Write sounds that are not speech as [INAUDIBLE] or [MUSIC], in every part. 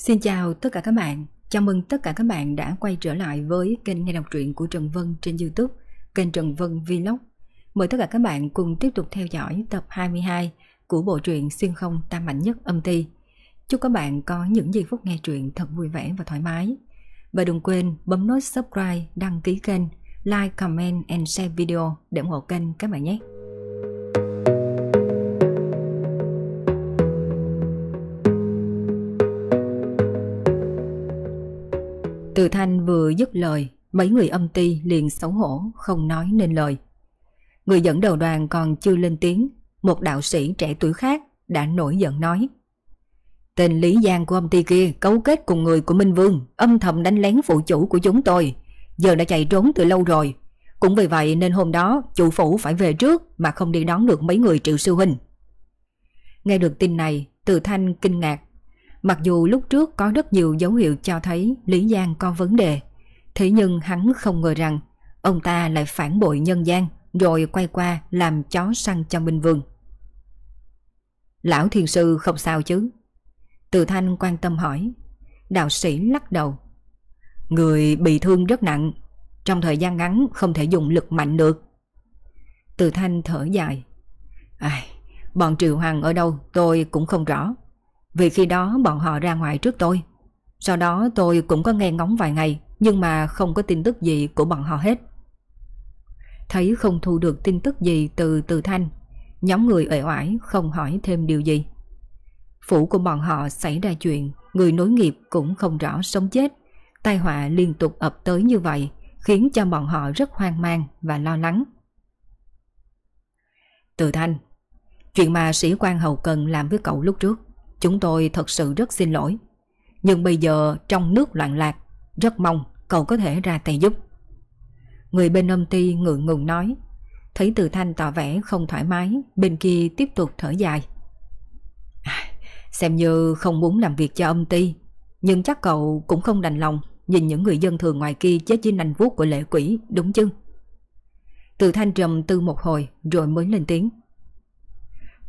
Xin chào tất cả các bạn, chào mừng tất cả các bạn đã quay trở lại với kênh nghe đọc truyện của Trần Vân trên Youtube, kênh Trần Vân Vlog. Mời tất cả các bạn cùng tiếp tục theo dõi tập 22 của bộ truyện xuyên không tam mạnh nhất âm ti. Chúc các bạn có những giây phút nghe truyện thật vui vẻ và thoải mái. Và đừng quên bấm nút subscribe, đăng ký kênh, like, comment and share video để ủng hộ kênh các bạn nhé. Từ Thanh vừa dứt lời, mấy người âm ti liền xấu hổ, không nói nên lời. Người dẫn đầu đoàn còn chưa lên tiếng, một đạo sĩ trẻ tuổi khác đã nổi giận nói. Tên Lý Giang của âm ty kia cấu kết cùng người của Minh Vương, âm thầm đánh lén phụ chủ của chúng tôi, giờ đã chạy trốn từ lâu rồi. Cũng vì vậy nên hôm đó chủ phủ phải về trước mà không đi đón được mấy người triệu sư huynh. Nghe được tin này, Từ Thanh kinh ngạc. Mặc dù lúc trước có rất nhiều dấu hiệu cho thấy Lý Giang có vấn đề, thế nhưng hắn không ngờ rằng ông ta lại phản bội nhân gian rồi quay qua làm chó săn cho Minh Vương. Lão thiền sư không sao chứ? Từ Thanh quan tâm hỏi. Đạo sĩ lắc đầu. Người bị thương rất nặng, trong thời gian ngắn không thể dùng lực mạnh được. Từ Thanh thở dài. Ai, bọn Triệu Hoàng ở đâu tôi cũng không rõ. Vì khi đó bọn họ ra ngoài trước tôi. Sau đó tôi cũng có nghe ngóng vài ngày nhưng mà không có tin tức gì của bọn họ hết. Thấy không thu được tin tức gì từ Từ Thanh, nhóm người ể oải không hỏi thêm điều gì. Phủ của bọn họ xảy ra chuyện, người nối nghiệp cũng không rõ sống chết. Tai họa liên tục ập tới như vậy khiến cho bọn họ rất hoang mang và lo lắng. Từ Thanh, chuyện mà sĩ quan hậu cần làm với cậu lúc trước, chúng tôi thật sự rất xin lỗi. Nhưng bây giờ trong nước loạn lạc, rất mong cậu có thể ra tay giúp. Người bên âm ty ngượng ngùng nói, thấy Từ Thanh tỏ vẻ không thoải mái, bên kia tiếp tục thở dài. À, xem như không muốn làm việc cho âm ty Nhưng chắc cậu cũng không đành lòng Nhìn những người dân thường ngoài kia chết dưới nành vuốt của lệ quỷ Đúng chứ Từ thanh trầm tư một hồi Rồi mới lên tiếng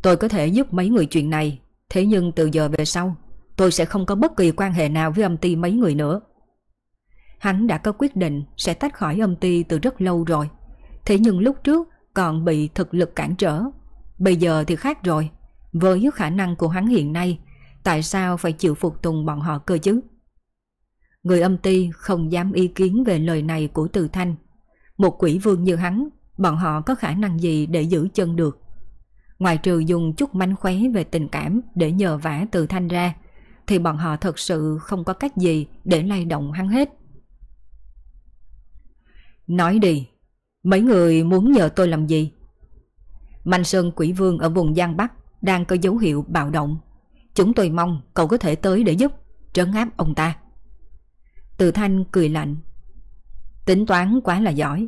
Tôi có thể giúp mấy người chuyện này Thế nhưng từ giờ về sau Tôi sẽ không có bất kỳ quan hệ nào với âm ty mấy người nữa Hắn đã có quyết định Sẽ tách khỏi âm ty từ rất lâu rồi Thế nhưng lúc trước Còn bị thực lực cản trở Bây giờ thì khác rồi với khả năng của hắn hiện nay, tại sao phải chịu phục tùng bọn họ cơ chứ? Người âm ty không dám ý kiến về lời này của Từ Thanh. Một quỷ vương như hắn, bọn họ có khả năng gì để giữ chân được? Ngoài trừ dùng chút mánh khóe về tình cảm để nhờ vả Từ Thanh ra, thì bọn họ thật sự không có cách gì để lay động hắn hết. Nói đi, mấy người muốn nhờ tôi làm gì? Mạnh Sơn quỷ vương ở vùng Giang Bắc đang có dấu hiệu bạo động. Chúng tôi mong cậu có thể tới để giúp, trấn áp ông ta. Từ Thanh cười lạnh. Tính toán quá là giỏi.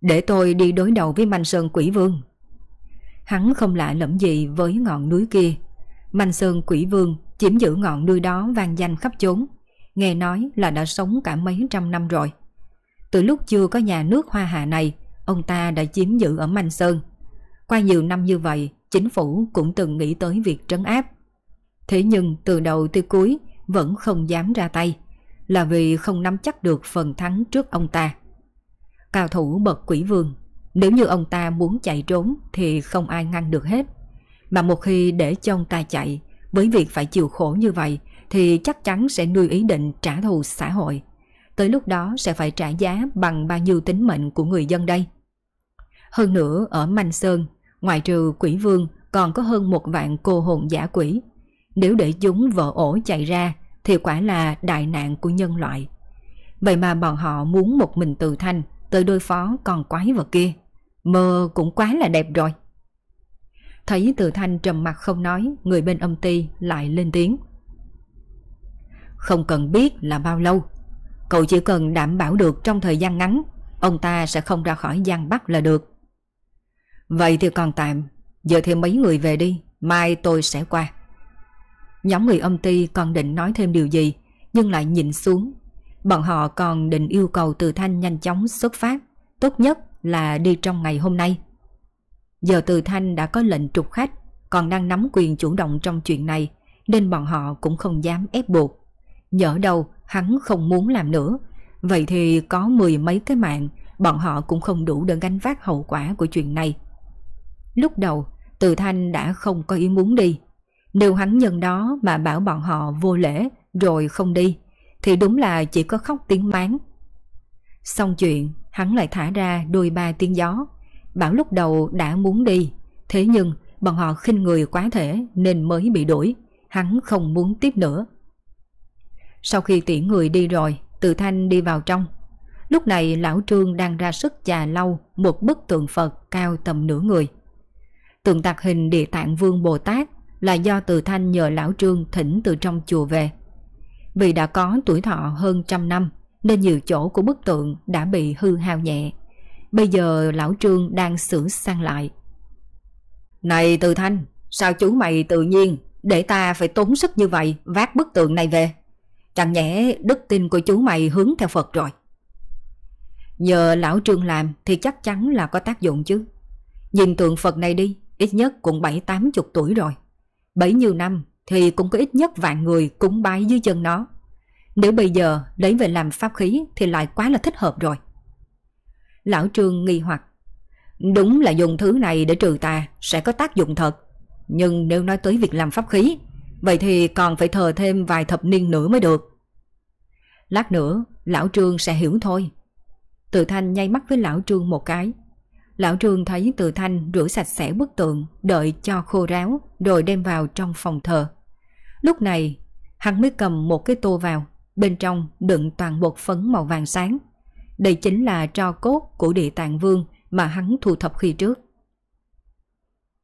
Để tôi đi đối đầu với Mạnh Sơn Quỷ Vương. Hắn không lạ lẫm gì với ngọn núi kia. Mạnh Sơn Quỷ Vương chiếm giữ ngọn núi đó vang danh khắp chốn. Nghe nói là đã sống cả mấy trăm năm rồi. Từ lúc chưa có nhà nước hoa hạ này, ông ta đã chiếm giữ ở Mạnh Sơn. Qua nhiều năm như vậy, chính phủ cũng từng nghĩ tới việc trấn áp. Thế nhưng từ đầu tới cuối vẫn không dám ra tay, là vì không nắm chắc được phần thắng trước ông ta. Cao thủ bậc quỷ vương, nếu như ông ta muốn chạy trốn thì không ai ngăn được hết. Mà một khi để cho ông ta chạy, với việc phải chịu khổ như vậy thì chắc chắn sẽ nuôi ý định trả thù xã hội. Tới lúc đó sẽ phải trả giá bằng bao nhiêu tính mệnh của người dân đây. Hơn nữa ở Manh Sơn Ngoài trừ quỷ vương còn có hơn một vạn cô hồn giả quỷ. Nếu để chúng vỡ ổ chạy ra thì quả là đại nạn của nhân loại. Vậy mà bọn họ muốn một mình từ thanh tới đối phó con quái vật kia. Mơ cũng quá là đẹp rồi. Thấy từ thanh trầm mặt không nói, người bên âm ty lại lên tiếng. Không cần biết là bao lâu. Cậu chỉ cần đảm bảo được trong thời gian ngắn, ông ta sẽ không ra khỏi Giang Bắc là được. Vậy thì còn tạm Giờ thêm mấy người về đi Mai tôi sẽ qua Nhóm người âm ty còn định nói thêm điều gì Nhưng lại nhìn xuống Bọn họ còn định yêu cầu Từ Thanh nhanh chóng xuất phát Tốt nhất là đi trong ngày hôm nay Giờ Từ Thanh đã có lệnh trục khách Còn đang nắm quyền chủ động trong chuyện này Nên bọn họ cũng không dám ép buộc nhỡ đâu hắn không muốn làm nữa. Vậy thì có mười mấy cái mạng, bọn họ cũng không đủ để gánh vác hậu quả của chuyện này. Lúc đầu, Từ Thanh đã không có ý muốn đi. Nếu hắn nhân đó mà bảo bọn họ vô lễ rồi không đi, thì đúng là chỉ có khóc tiếng máng. Xong chuyện, hắn lại thả ra đôi ba tiếng gió. Bảo lúc đầu đã muốn đi, thế nhưng bọn họ khinh người quá thể nên mới bị đuổi. Hắn không muốn tiếp nữa. Sau khi tiễn người đi rồi, Từ Thanh đi vào trong. Lúc này lão Trương đang ra sức chà lau một bức tượng Phật cao tầm nửa người. Tượng tạc hình địa tạng vương Bồ Tát là do Từ Thanh nhờ lão Trương thỉnh từ trong chùa về. Vì đã có tuổi thọ hơn trăm năm nên nhiều chỗ của bức tượng đã bị hư hao nhẹ. Bây giờ lão Trương đang sửa sang lại. Này Từ Thanh, sao chú mày tự nhiên để ta phải tốn sức như vậy vác bức tượng này về? Chẳng nhẽ đức tin của chú mày hướng theo Phật rồi. Nhờ lão Trương làm thì chắc chắn là có tác dụng chứ. Nhìn tượng Phật này đi, ít nhất cũng bảy tám chục tuổi rồi. Bấy nhiêu năm thì cũng có ít nhất vạn người cúng bái dưới chân nó. Nếu bây giờ lấy về làm pháp khí thì lại quá là thích hợp rồi. Lão Trương nghi hoặc. Đúng là dùng thứ này để trừ tà sẽ có tác dụng thật. Nhưng nếu nói tới việc làm pháp khí, vậy thì còn phải thờ thêm vài thập niên nữa mới được. Lát nữa, Lão Trương sẽ hiểu thôi. Từ Thanh nhay mắt với Lão Trương một cái. Lão Trương thấy Từ Thanh rửa sạch sẽ bức tượng, đợi cho khô ráo, rồi đem vào trong phòng thờ. Lúc này, hắn mới cầm một cái tô vào, bên trong đựng toàn bột phấn màu vàng sáng. Đây chính là tro cốt của địa tạng vương mà hắn thu thập khi trước.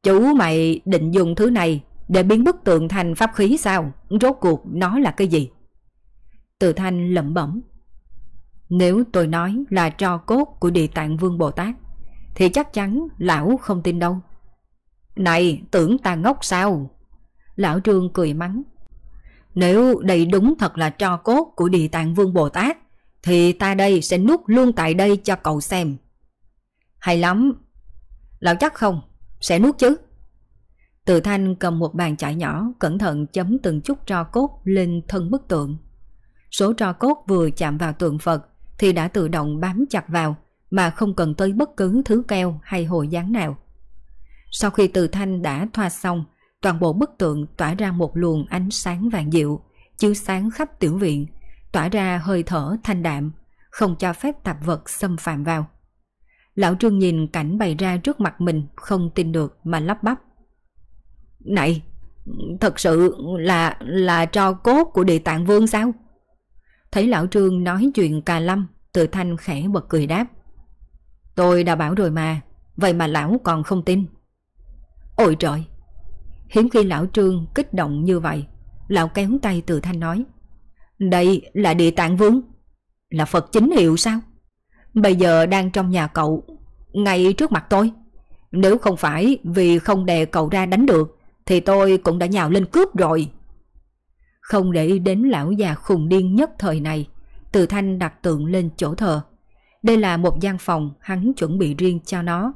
Chú mày định dùng thứ này để biến bức tượng thành pháp khí sao? Rốt cuộc nó là cái gì? Từ thanh lẩm bẩm. Nếu tôi nói là tro cốt của địa tạng vương Bồ Tát thì chắc chắn lão không tin đâu. Này, tưởng ta ngốc sao? Lão Trương cười mắng. Nếu đây đúng thật là tro cốt của Địa Tạng Vương Bồ Tát, thì ta đây sẽ nuốt luôn tại đây cho cậu xem. Hay lắm. Lão chắc không? Sẽ nuốt chứ? Từ thanh cầm một bàn chải nhỏ, cẩn thận chấm từng chút tro cốt lên thân bức tượng. Số tro cốt vừa chạm vào tượng Phật thì đã tự động bám chặt vào, mà không cần tới bất cứ thứ keo hay hồi dáng nào. Sau khi từ thanh đã thoa xong, toàn bộ bức tượng tỏa ra một luồng ánh sáng vàng dịu, chiếu sáng khắp tiểu viện, tỏa ra hơi thở thanh đạm, không cho phép tạp vật xâm phạm vào. Lão Trương nhìn cảnh bày ra trước mặt mình không tin được mà lắp bắp. Này, thật sự là là tro cốt của địa tạng vương sao? Thấy lão Trương nói chuyện cà lâm, tự thanh khẽ bật cười đáp. Tôi đã bảo rồi mà, vậy mà lão còn không tin. Ôi trời! Hiếm khi lão Trương kích động như vậy, lão kéo tay từ thanh nói. Đây là địa tạng vương, là Phật chính hiệu sao? Bây giờ đang trong nhà cậu, ngay trước mặt tôi. Nếu không phải vì không đè cậu ra đánh được, thì tôi cũng đã nhào lên cướp rồi. Không để ý đến lão già khùng điên nhất thời này, từ thanh đặt tượng lên chỗ thờ. Đây là một gian phòng hắn chuẩn bị riêng cho nó.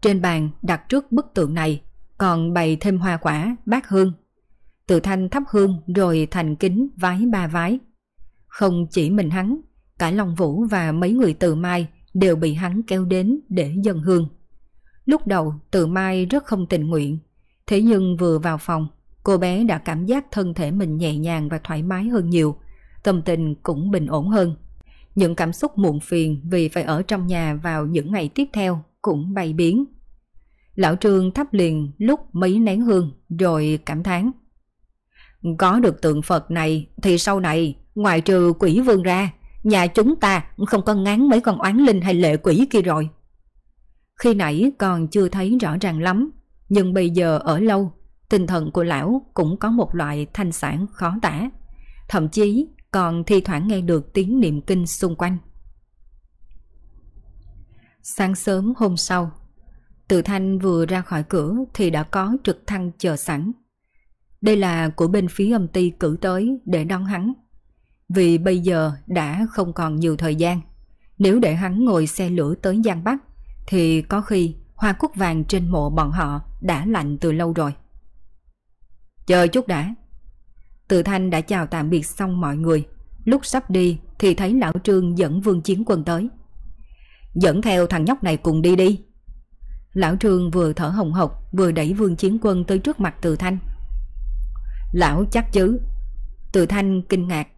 Trên bàn đặt trước bức tượng này còn bày thêm hoa quả, bát hương. Từ thanh thắp hương rồi thành kính vái ba vái. Không chỉ mình hắn, cả Long Vũ và mấy người từ Mai đều bị hắn kéo đến để dân hương. Lúc đầu từ Mai rất không tình nguyện, thế nhưng vừa vào phòng, cô bé đã cảm giác thân thể mình nhẹ nhàng và thoải mái hơn nhiều, tâm tình cũng bình ổn hơn. Những cảm xúc muộn phiền vì phải ở trong nhà vào những ngày tiếp theo cũng bay biến. Lão Trương thắp liền lúc mấy nén hương rồi cảm thán. Có được tượng Phật này thì sau này ngoài trừ quỷ vương ra nhà chúng ta không có ngán mấy con oán linh hay lệ quỷ kia rồi. Khi nãy còn chưa thấy rõ ràng lắm nhưng bây giờ ở lâu tinh thần của lão cũng có một loại thanh sản khó tả. Thậm chí còn thi thoảng nghe được tiếng niệm kinh xung quanh. Sáng sớm hôm sau, từ Thanh vừa ra khỏi cửa thì đã có trực thăng chờ sẵn. Đây là của bên phía âm ty cử tới để đón hắn. Vì bây giờ đã không còn nhiều thời gian. Nếu để hắn ngồi xe lửa tới Giang Bắc, thì có khi hoa cúc vàng trên mộ bọn họ đã lạnh từ lâu rồi. Chờ chút đã. Từ Thanh đã chào tạm biệt xong mọi người. Lúc sắp đi thì thấy lão Trương dẫn vương chiến quân tới. Dẫn theo thằng nhóc này cùng đi đi. Lão Trương vừa thở hồng hộc vừa đẩy vương chiến quân tới trước mặt Từ Thanh. Lão chắc chứ. Từ Thanh kinh ngạc.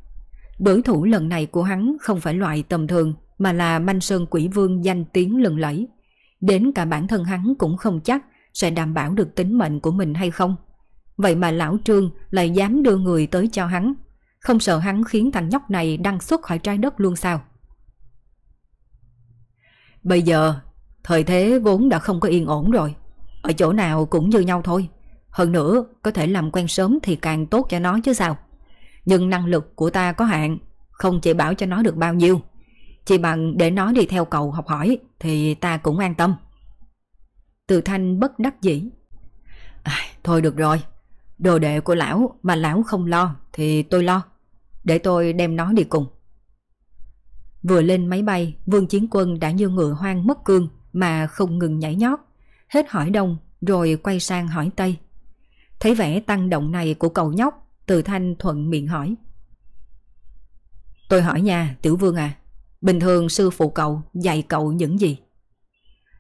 Đối thủ lần này của hắn không phải loại tầm thường mà là manh sơn quỷ vương danh tiếng lừng lẫy. Đến cả bản thân hắn cũng không chắc sẽ đảm bảo được tính mệnh của mình hay không. Vậy mà lão Trương lại dám đưa người tới cho hắn. Không sợ hắn khiến thằng nhóc này đăng xuất khỏi trái đất luôn sao? Bây giờ, thời thế vốn đã không có yên ổn rồi. Ở chỗ nào cũng như nhau thôi. Hơn nữa, có thể làm quen sớm thì càng tốt cho nó chứ sao. Nhưng năng lực của ta có hạn, không chỉ bảo cho nó được bao nhiêu. Chỉ bằng để nó đi theo cậu học hỏi thì ta cũng an tâm. Từ thanh bất đắc dĩ. À, thôi được rồi, đồ đệ của lão mà lão không lo thì tôi lo. Để tôi đem nó đi cùng. Vừa lên máy bay, vương chiến quân đã như ngựa hoang mất cương mà không ngừng nhảy nhót. Hết hỏi đông rồi quay sang hỏi tây. Thấy vẻ tăng động này của cậu nhóc, từ thanh thuận miệng hỏi. Tôi hỏi nha, tiểu vương à, bình thường sư phụ cậu dạy cậu những gì?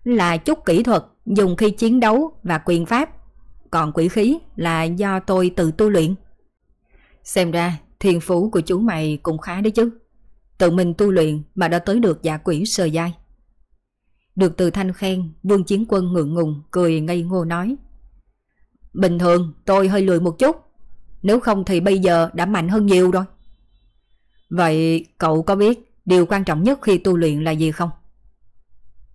Là chút kỹ thuật dùng khi chiến đấu và quyền pháp, còn quỷ khí là do tôi tự tu luyện. Xem ra thiên phú của chú mày cũng khá đấy chứ. Tự mình tu luyện mà đã tới được giả quỷ sờ dai. Được từ thanh khen, vương chiến quân ngượng ngùng, cười ngây ngô nói. Bình thường tôi hơi lười một chút, nếu không thì bây giờ đã mạnh hơn nhiều rồi. Vậy cậu có biết điều quan trọng nhất khi tu luyện là gì không?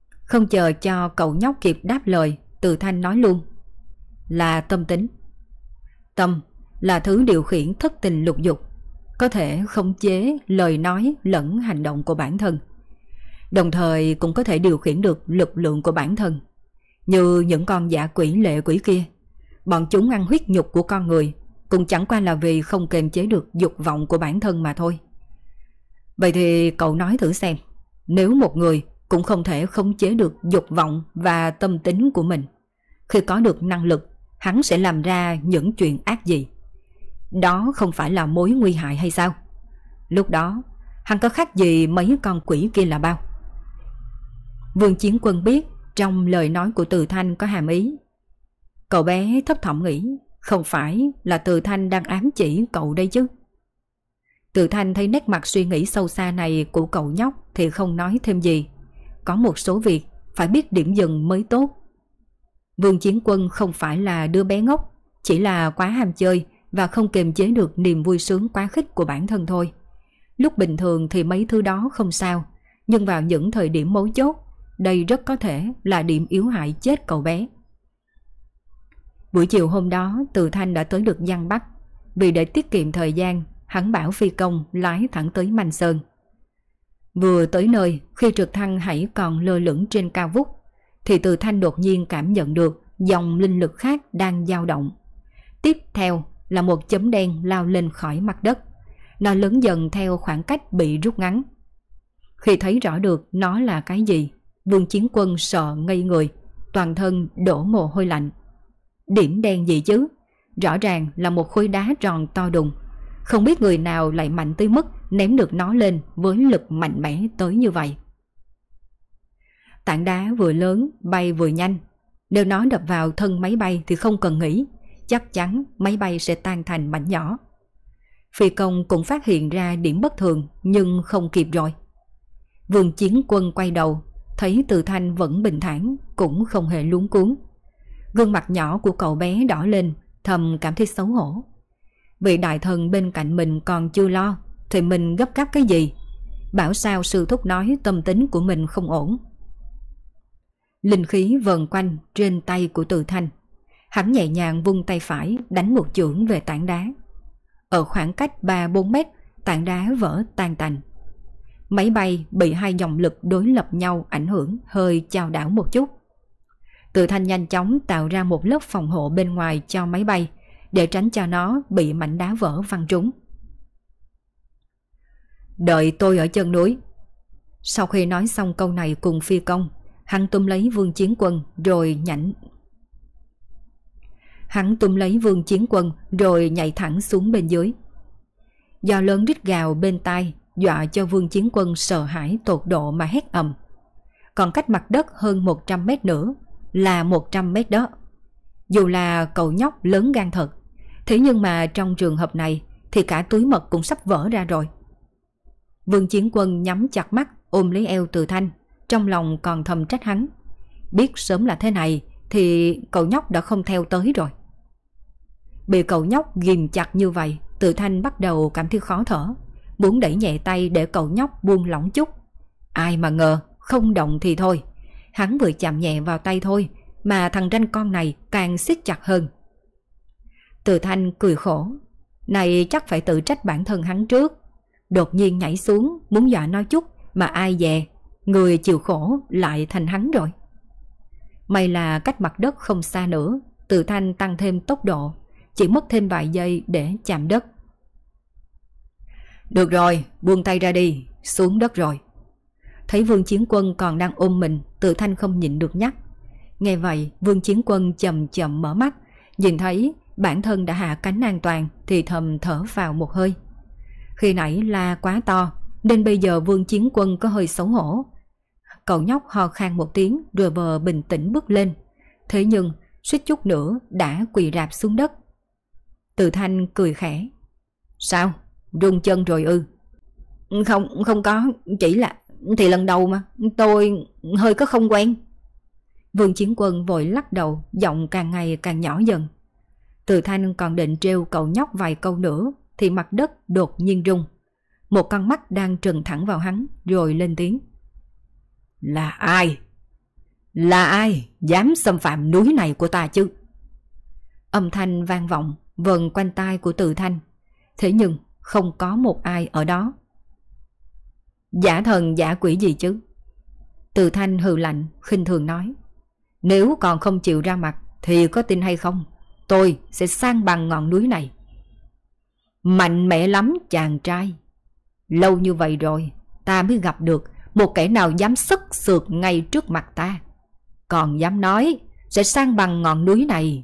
Không chờ cho cậu nhóc kịp đáp lời, từ thanh nói luôn. Là tâm tính. Tâm là thứ điều khiển thất tình lục dục, có thể khống chế lời nói lẫn hành động của bản thân. Đồng thời cũng có thể điều khiển được lực lượng của bản thân. Như những con giả quỷ lệ quỷ kia. Bọn chúng ăn huyết nhục của con người cũng chẳng qua là vì không kềm chế được dục vọng của bản thân mà thôi. Vậy thì cậu nói thử xem, nếu một người cũng không thể khống chế được dục vọng và tâm tính của mình, khi có được năng lực, hắn sẽ làm ra những chuyện ác gì? Đó không phải là mối nguy hại hay sao? Lúc đó, hắn có khác gì mấy con quỷ kia là bao? Vương Chiến Quân biết trong lời nói của Từ Thanh có hàm ý. Cậu bé thấp thỏm nghĩ không phải là Từ Thanh đang ám chỉ cậu đây chứ. Từ Thanh thấy nét mặt suy nghĩ sâu xa này của cậu nhóc thì không nói thêm gì. Có một số việc phải biết điểm dừng mới tốt. Vương Chiến Quân không phải là đứa bé ngốc, chỉ là quá ham chơi và không kiềm chế được niềm vui sướng quá khích của bản thân thôi. Lúc bình thường thì mấy thứ đó không sao, nhưng vào những thời điểm mấu chốt, đây rất có thể là điểm yếu hại chết cậu bé. Buổi chiều hôm đó, Từ Thanh đã tới được Giang Bắc. Vì để tiết kiệm thời gian, hắn bảo phi công lái thẳng tới Mành Sơn. Vừa tới nơi, khi trực thăng hãy còn lơ lửng trên cao vút, thì Từ Thanh đột nhiên cảm nhận được dòng linh lực khác đang dao động. Tiếp theo là một chấm đen lao lên khỏi mặt đất. Nó lớn dần theo khoảng cách bị rút ngắn. Khi thấy rõ được nó là cái gì, Vương Chiến Quân sợ ngây người, toàn thân đổ mồ hôi lạnh. Điểm đen gì chứ? Rõ ràng là một khối đá tròn to đùng. Không biết người nào lại mạnh tới mức ném được nó lên với lực mạnh mẽ tới như vậy. Tảng đá vừa lớn, bay vừa nhanh. Nếu nó đập vào thân máy bay thì không cần nghĩ, chắc chắn máy bay sẽ tan thành mảnh nhỏ. Phi công cũng phát hiện ra điểm bất thường nhưng không kịp rồi. Vương chiến quân quay đầu, thấy từ thanh vẫn bình thản, cũng không hề luống cuốn. Gương mặt nhỏ của cậu bé đỏ lên, thầm cảm thấy xấu hổ. Vị đại thần bên cạnh mình còn chưa lo, thì mình gấp gáp cái gì? Bảo sao sư thúc nói tâm tính của mình không ổn. Linh khí vần quanh trên tay của từ thanh. Hắn nhẹ nhàng vung tay phải đánh một chưởng về tảng đá. Ở khoảng cách 3-4 mét, tảng đá vỡ tan tành. Máy bay bị hai dòng lực đối lập nhau ảnh hưởng hơi chao đảo một chút. Từ thanh nhanh chóng tạo ra một lớp phòng hộ bên ngoài cho máy bay để tránh cho nó bị mảnh đá vỡ văng trúng. Đợi tôi ở chân núi. Sau khi nói xong câu này cùng phi công, hắn tung lấy vương chiến quân rồi nhảnh. Hắn tung lấy vương chiến quân rồi nhảy thẳng xuống bên dưới. Do lớn rít gào bên tai dọa cho vương chiến quân sợ hãi tột độ mà hét ầm. Còn cách mặt đất hơn 100 mét nữa là 100 mét đó. Dù là cậu nhóc lớn gan thật, thế nhưng mà trong trường hợp này thì cả túi mật cũng sắp vỡ ra rồi. Vương Chiến Quân nhắm chặt mắt ôm lấy eo Từ Thanh, trong lòng còn thầm trách hắn. Biết sớm là thế này thì cậu nhóc đã không theo tới rồi. Bị cậu nhóc ghim chặt như vậy, Từ Thanh bắt đầu cảm thấy khó thở, muốn đẩy nhẹ tay để cậu nhóc buông lỏng chút. Ai mà ngờ, không động thì thôi. Hắn vừa chạm nhẹ vào tay thôi, mà thằng ranh con này càng siết chặt hơn. Từ Thanh cười khổ, này chắc phải tự trách bản thân hắn trước. Đột nhiên nhảy xuống, muốn dọa nói chút, mà ai dè, người chịu khổ lại thành hắn rồi. May là cách mặt đất không xa nữa, Từ Thanh tăng thêm tốc độ, chỉ mất thêm vài giây để chạm đất. Được rồi, buông tay ra đi, xuống đất rồi. Thấy Vương Chiến Quân còn đang ôm mình, tự Thanh không nhịn được nhắc. Nghe vậy, Vương Chiến Quân chậm chậm mở mắt, nhìn thấy bản thân đã hạ cánh an toàn thì thầm thở vào một hơi. Khi nãy la quá to, nên bây giờ Vương Chiến Quân có hơi xấu hổ. Cậu nhóc ho khan một tiếng rồi vờ bình tĩnh bước lên. Thế nhưng, suýt chút nữa đã quỳ rạp xuống đất. Từ Thanh cười khẽ. Sao? Rung chân rồi ư? Không, không có, chỉ là... Thì lần đầu mà, tôi hơi có không quen. Vương Chiến Quân vội lắc đầu, giọng càng ngày càng nhỏ dần. Từ Thanh còn định trêu cậu nhóc vài câu nữa, thì mặt đất đột nhiên rung. Một con mắt đang trừng thẳng vào hắn, rồi lên tiếng. Là ai? Là ai dám xâm phạm núi này của ta chứ? Âm thanh vang vọng, vần quanh tai của Từ Thanh. Thế nhưng không có một ai ở đó. Giả thần giả quỷ gì chứ? Từ Thanh hừ lạnh, khinh thường nói. Nếu còn không chịu ra mặt thì có tin hay không? Tôi sẽ sang bằng ngọn núi này. Mạnh mẽ lắm chàng trai. Lâu như vậy rồi, ta mới gặp được một kẻ nào dám sức sượt ngay trước mặt ta. Còn dám nói sẽ sang bằng ngọn núi này.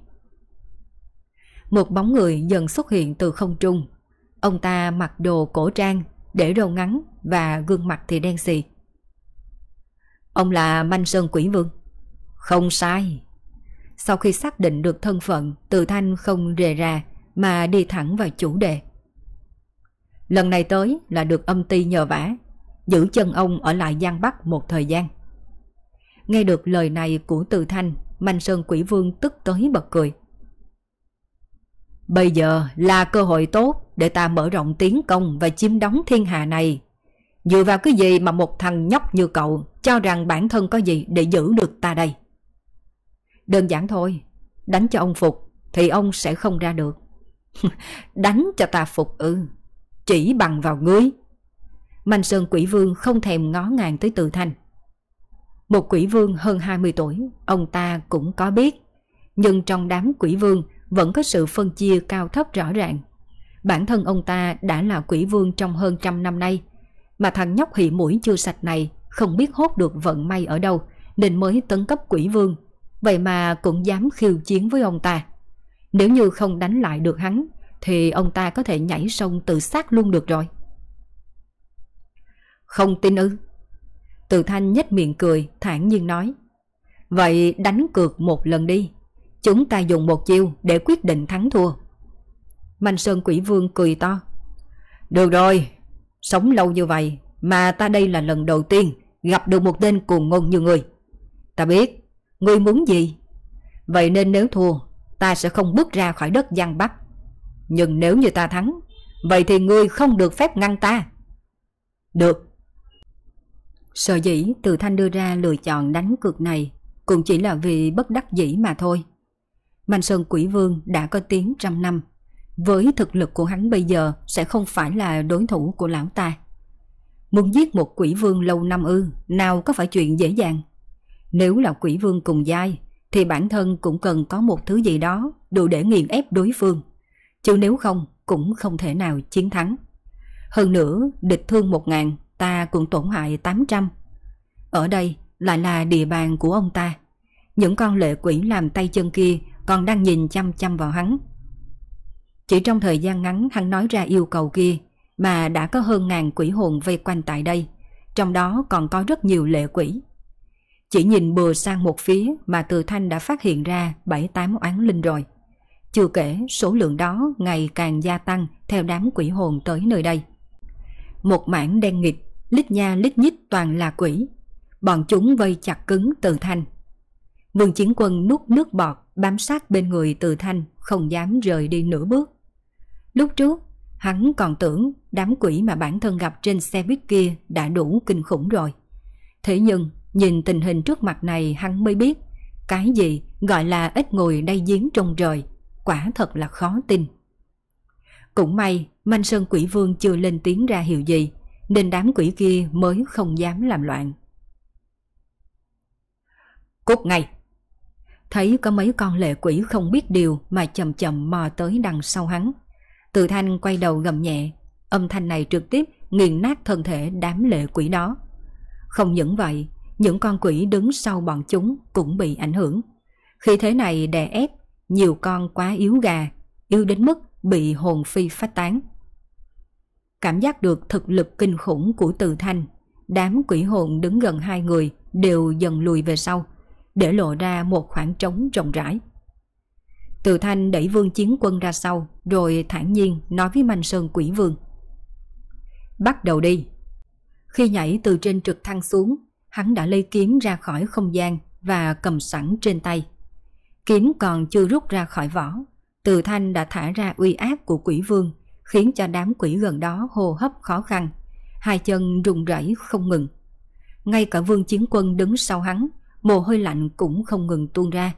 Một bóng người dần xuất hiện từ không trung. Ông ta mặc đồ cổ trang, để râu ngắn và gương mặt thì đen xì. Ông là Manh Sơn Quỷ Vương. Không sai. Sau khi xác định được thân phận, Từ Thanh không rề ra mà đi thẳng vào chủ đề. Lần này tới là được âm ty nhờ vả, giữ chân ông ở lại Giang Bắc một thời gian. Nghe được lời này của Từ Thanh, Manh Sơn Quỷ Vương tức tới bật cười. Bây giờ là cơ hội tốt để ta mở rộng tiến công và chiếm đóng thiên hạ này. Dựa vào cái gì mà một thằng nhóc như cậu cho rằng bản thân có gì để giữ được ta đây? Đơn giản thôi, đánh cho ông phục thì ông sẽ không ra được. [LAUGHS] đánh cho ta phục ư, chỉ bằng vào ngươi. Mạnh Sơn Quỷ Vương không thèm ngó ngàng tới Từ Thanh. Một quỷ vương hơn 20 tuổi, ông ta cũng có biết. Nhưng trong đám quỷ vương vẫn có sự phân chia cao thấp rõ ràng. Bản thân ông ta đã là quỷ vương trong hơn trăm năm nay, mà thằng nhóc hị mũi chưa sạch này không biết hốt được vận may ở đâu nên mới tấn cấp quỷ vương Vậy mà cũng dám khiêu chiến với ông ta. Nếu như không đánh lại được hắn, thì ông ta có thể nhảy sông tự sát luôn được rồi. Không tin ư? Từ thanh nhếch miệng cười, thản nhiên nói. Vậy đánh cược một lần đi. Chúng ta dùng một chiêu để quyết định thắng thua. Mạnh Sơn Quỷ Vương cười to. Được rồi, sống lâu như vậy mà ta đây là lần đầu tiên gặp được một tên cuồng ngôn như người. Ta biết Ngươi muốn gì? Vậy nên nếu thua, ta sẽ không bước ra khỏi đất Giang Bắc. Nhưng nếu như ta thắng, vậy thì ngươi không được phép ngăn ta. Được. Sở dĩ Từ Thanh đưa ra lựa chọn đánh cược này cũng chỉ là vì bất đắc dĩ mà thôi. Mạnh Sơn Quỷ Vương đã có tiếng trăm năm. Với thực lực của hắn bây giờ sẽ không phải là đối thủ của lão ta. Muốn giết một quỷ vương lâu năm ư, nào có phải chuyện dễ dàng. Nếu là quỷ vương cùng giai, thì bản thân cũng cần có một thứ gì đó đủ để nghiền ép đối phương. Chứ nếu không, cũng không thể nào chiến thắng. Hơn nữa, địch thương một ngàn, ta cũng tổn hại 800. Ở đây lại là địa bàn của ông ta. Những con lệ quỷ làm tay chân kia còn đang nhìn chăm chăm vào hắn. Chỉ trong thời gian ngắn hắn nói ra yêu cầu kia, mà đã có hơn ngàn quỷ hồn vây quanh tại đây, trong đó còn có rất nhiều lệ quỷ. Chỉ nhìn bừa sang một phía mà Từ Thanh đã phát hiện ra 7-8 oán linh rồi. Chưa kể số lượng đó ngày càng gia tăng theo đám quỷ hồn tới nơi đây. Một mảng đen nghịch, lít nha lít nhít toàn là quỷ. Bọn chúng vây chặt cứng Từ Thanh. Vương Chiến Quân nuốt nước bọt bám sát bên người Từ Thanh không dám rời đi nửa bước. Lúc trước, hắn còn tưởng đám quỷ mà bản thân gặp trên xe buýt kia đã đủ kinh khủng rồi. Thế nhưng, nhìn tình hình trước mặt này hắn mới biết cái gì gọi là ít ngồi đây giếng trong trời, quả thật là khó tin. Cũng may, Manh Sơn Quỷ Vương chưa lên tiếng ra hiệu gì, nên đám quỷ kia mới không dám làm loạn. Cút ngay! Thấy có mấy con lệ quỷ không biết điều mà chậm chậm mò tới đằng sau hắn. Từ thanh quay đầu gầm nhẹ, âm thanh này trực tiếp nghiền nát thân thể đám lệ quỷ đó. Không những vậy, những con quỷ đứng sau bọn chúng cũng bị ảnh hưởng. Khi thế này đè ép, nhiều con quá yếu gà, yếu đến mức bị hồn phi phát tán. Cảm giác được thực lực kinh khủng của từ thanh, đám quỷ hồn đứng gần hai người đều dần lùi về sau, để lộ ra một khoảng trống rộng rãi. Từ thanh đẩy vương chiến quân ra sau, rồi thản nhiên nói với Mạnh Sơn quỷ vương. Bắt đầu đi. Khi nhảy từ trên trực thăng xuống, hắn đã lấy kiếm ra khỏi không gian và cầm sẵn trên tay. Kiếm còn chưa rút ra khỏi vỏ, từ thanh đã thả ra uy áp của quỷ vương, khiến cho đám quỷ gần đó hô hấp khó khăn, hai chân run rẩy không ngừng. Ngay cả vương chiến quân đứng sau hắn, mồ hôi lạnh cũng không ngừng tuôn ra.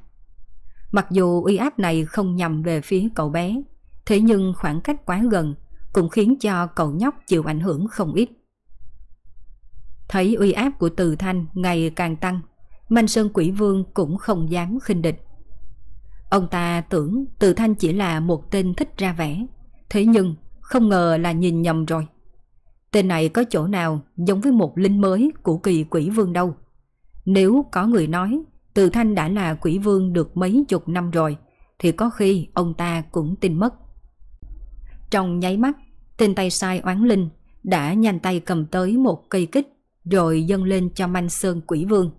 Mặc dù uy áp này không nhằm về phía cậu bé, thế nhưng khoảng cách quá gần cũng khiến cho cậu nhóc chịu ảnh hưởng không ít. Thấy uy áp của Từ Thanh ngày càng tăng, Manh Sơn Quỷ Vương cũng không dám khinh địch. Ông ta tưởng Từ Thanh chỉ là một tên thích ra vẻ, thế nhưng không ngờ là nhìn nhầm rồi. Tên này có chỗ nào giống với một linh mới của kỳ quỷ vương đâu. Nếu có người nói Từ Thanh đã là quỷ vương được mấy chục năm rồi, thì có khi ông ta cũng tin mất. Trong nháy mắt, tên tay sai oán linh đã nhanh tay cầm tới một cây kích rồi dâng lên cho manh sơn quỷ vương.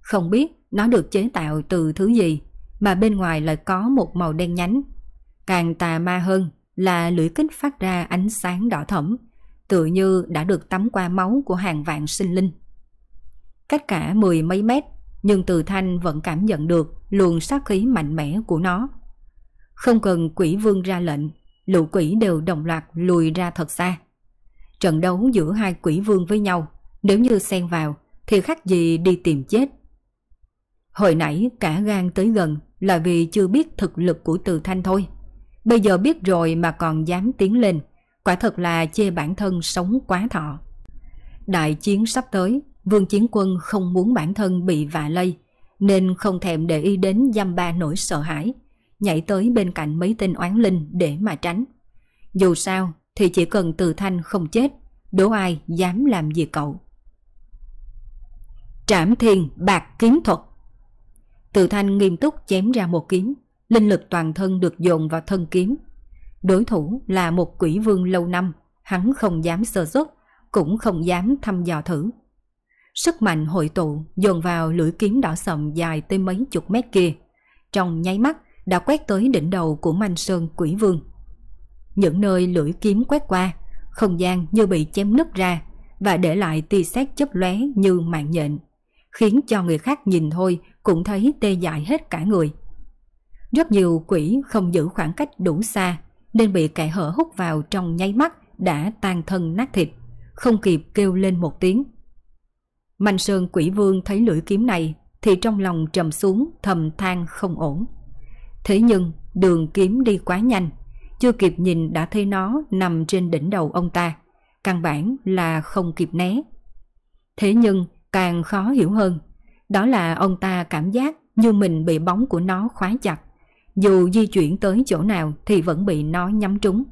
Không biết nó được chế tạo từ thứ gì mà bên ngoài lại có một màu đen nhánh. Càng tà ma hơn là lưỡi kích phát ra ánh sáng đỏ thẫm, tự như đã được tắm qua máu của hàng vạn sinh linh. Cách cả mười mấy mét, nhưng Từ Thanh vẫn cảm nhận được luồng sát khí mạnh mẽ của nó. Không cần quỷ vương ra lệnh, lũ quỷ đều đồng loạt lùi ra thật xa. Trận đấu giữa hai quỷ vương với nhau nếu như xen vào thì khác gì đi tìm chết. Hồi nãy cả gan tới gần là vì chưa biết thực lực của Từ Thanh thôi. Bây giờ biết rồi mà còn dám tiến lên, quả thật là chê bản thân sống quá thọ. Đại chiến sắp tới, Vương Chiến Quân không muốn bản thân bị vạ lây, nên không thèm để ý đến dăm ba nỗi sợ hãi, nhảy tới bên cạnh mấy tên oán linh để mà tránh. Dù sao thì chỉ cần Từ Thanh không chết, đố ai dám làm gì cậu. Trảm thiên bạc kiếm thuật Từ thanh nghiêm túc chém ra một kiếm Linh lực toàn thân được dồn vào thân kiếm Đối thủ là một quỷ vương lâu năm Hắn không dám sơ xuất Cũng không dám thăm dò thử Sức mạnh hội tụ dồn vào lưỡi kiếm đỏ sầm dài tới mấy chục mét kia Trong nháy mắt đã quét tới đỉnh đầu của manh sơn quỷ vương Những nơi lưỡi kiếm quét qua Không gian như bị chém nứt ra Và để lại tia sét chớp lóe như mạng nhện khiến cho người khác nhìn thôi cũng thấy tê dại hết cả người. Rất nhiều quỷ không giữ khoảng cách đủ xa nên bị kẻ hở hút vào trong nháy mắt đã tan thân nát thịt, không kịp kêu lên một tiếng. Mạnh Sơn quỷ vương thấy lưỡi kiếm này thì trong lòng trầm xuống thầm than không ổn. Thế nhưng đường kiếm đi quá nhanh, chưa kịp nhìn đã thấy nó nằm trên đỉnh đầu ông ta, căn bản là không kịp né. Thế nhưng Càng khó hiểu hơn, đó là ông ta cảm giác như mình bị bóng của nó khóa chặt. Dù di chuyển tới chỗ nào thì vẫn bị nó nhắm trúng.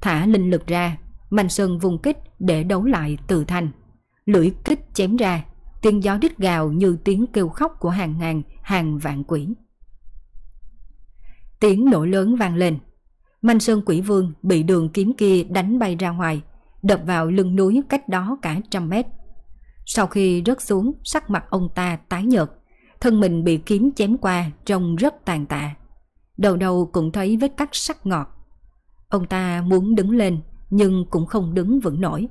Thả linh lực ra, Mạnh Sơn vùng kích để đấu lại từ thành. Lưỡi kích chém ra, tiếng gió đít gào như tiếng kêu khóc của hàng ngàn, hàng vạn quỷ. Tiếng nổ lớn vang lên. Manh Sơn Quỷ Vương bị đường kiếm kia đánh bay ra ngoài, đập vào lưng núi cách đó cả trăm mét. Sau khi rớt xuống, sắc mặt ông ta tái nhợt, thân mình bị kiếm chém qua trông rất tàn tạ. Đầu đầu cũng thấy vết cắt sắc ngọt. Ông ta muốn đứng lên nhưng cũng không đứng vững nổi.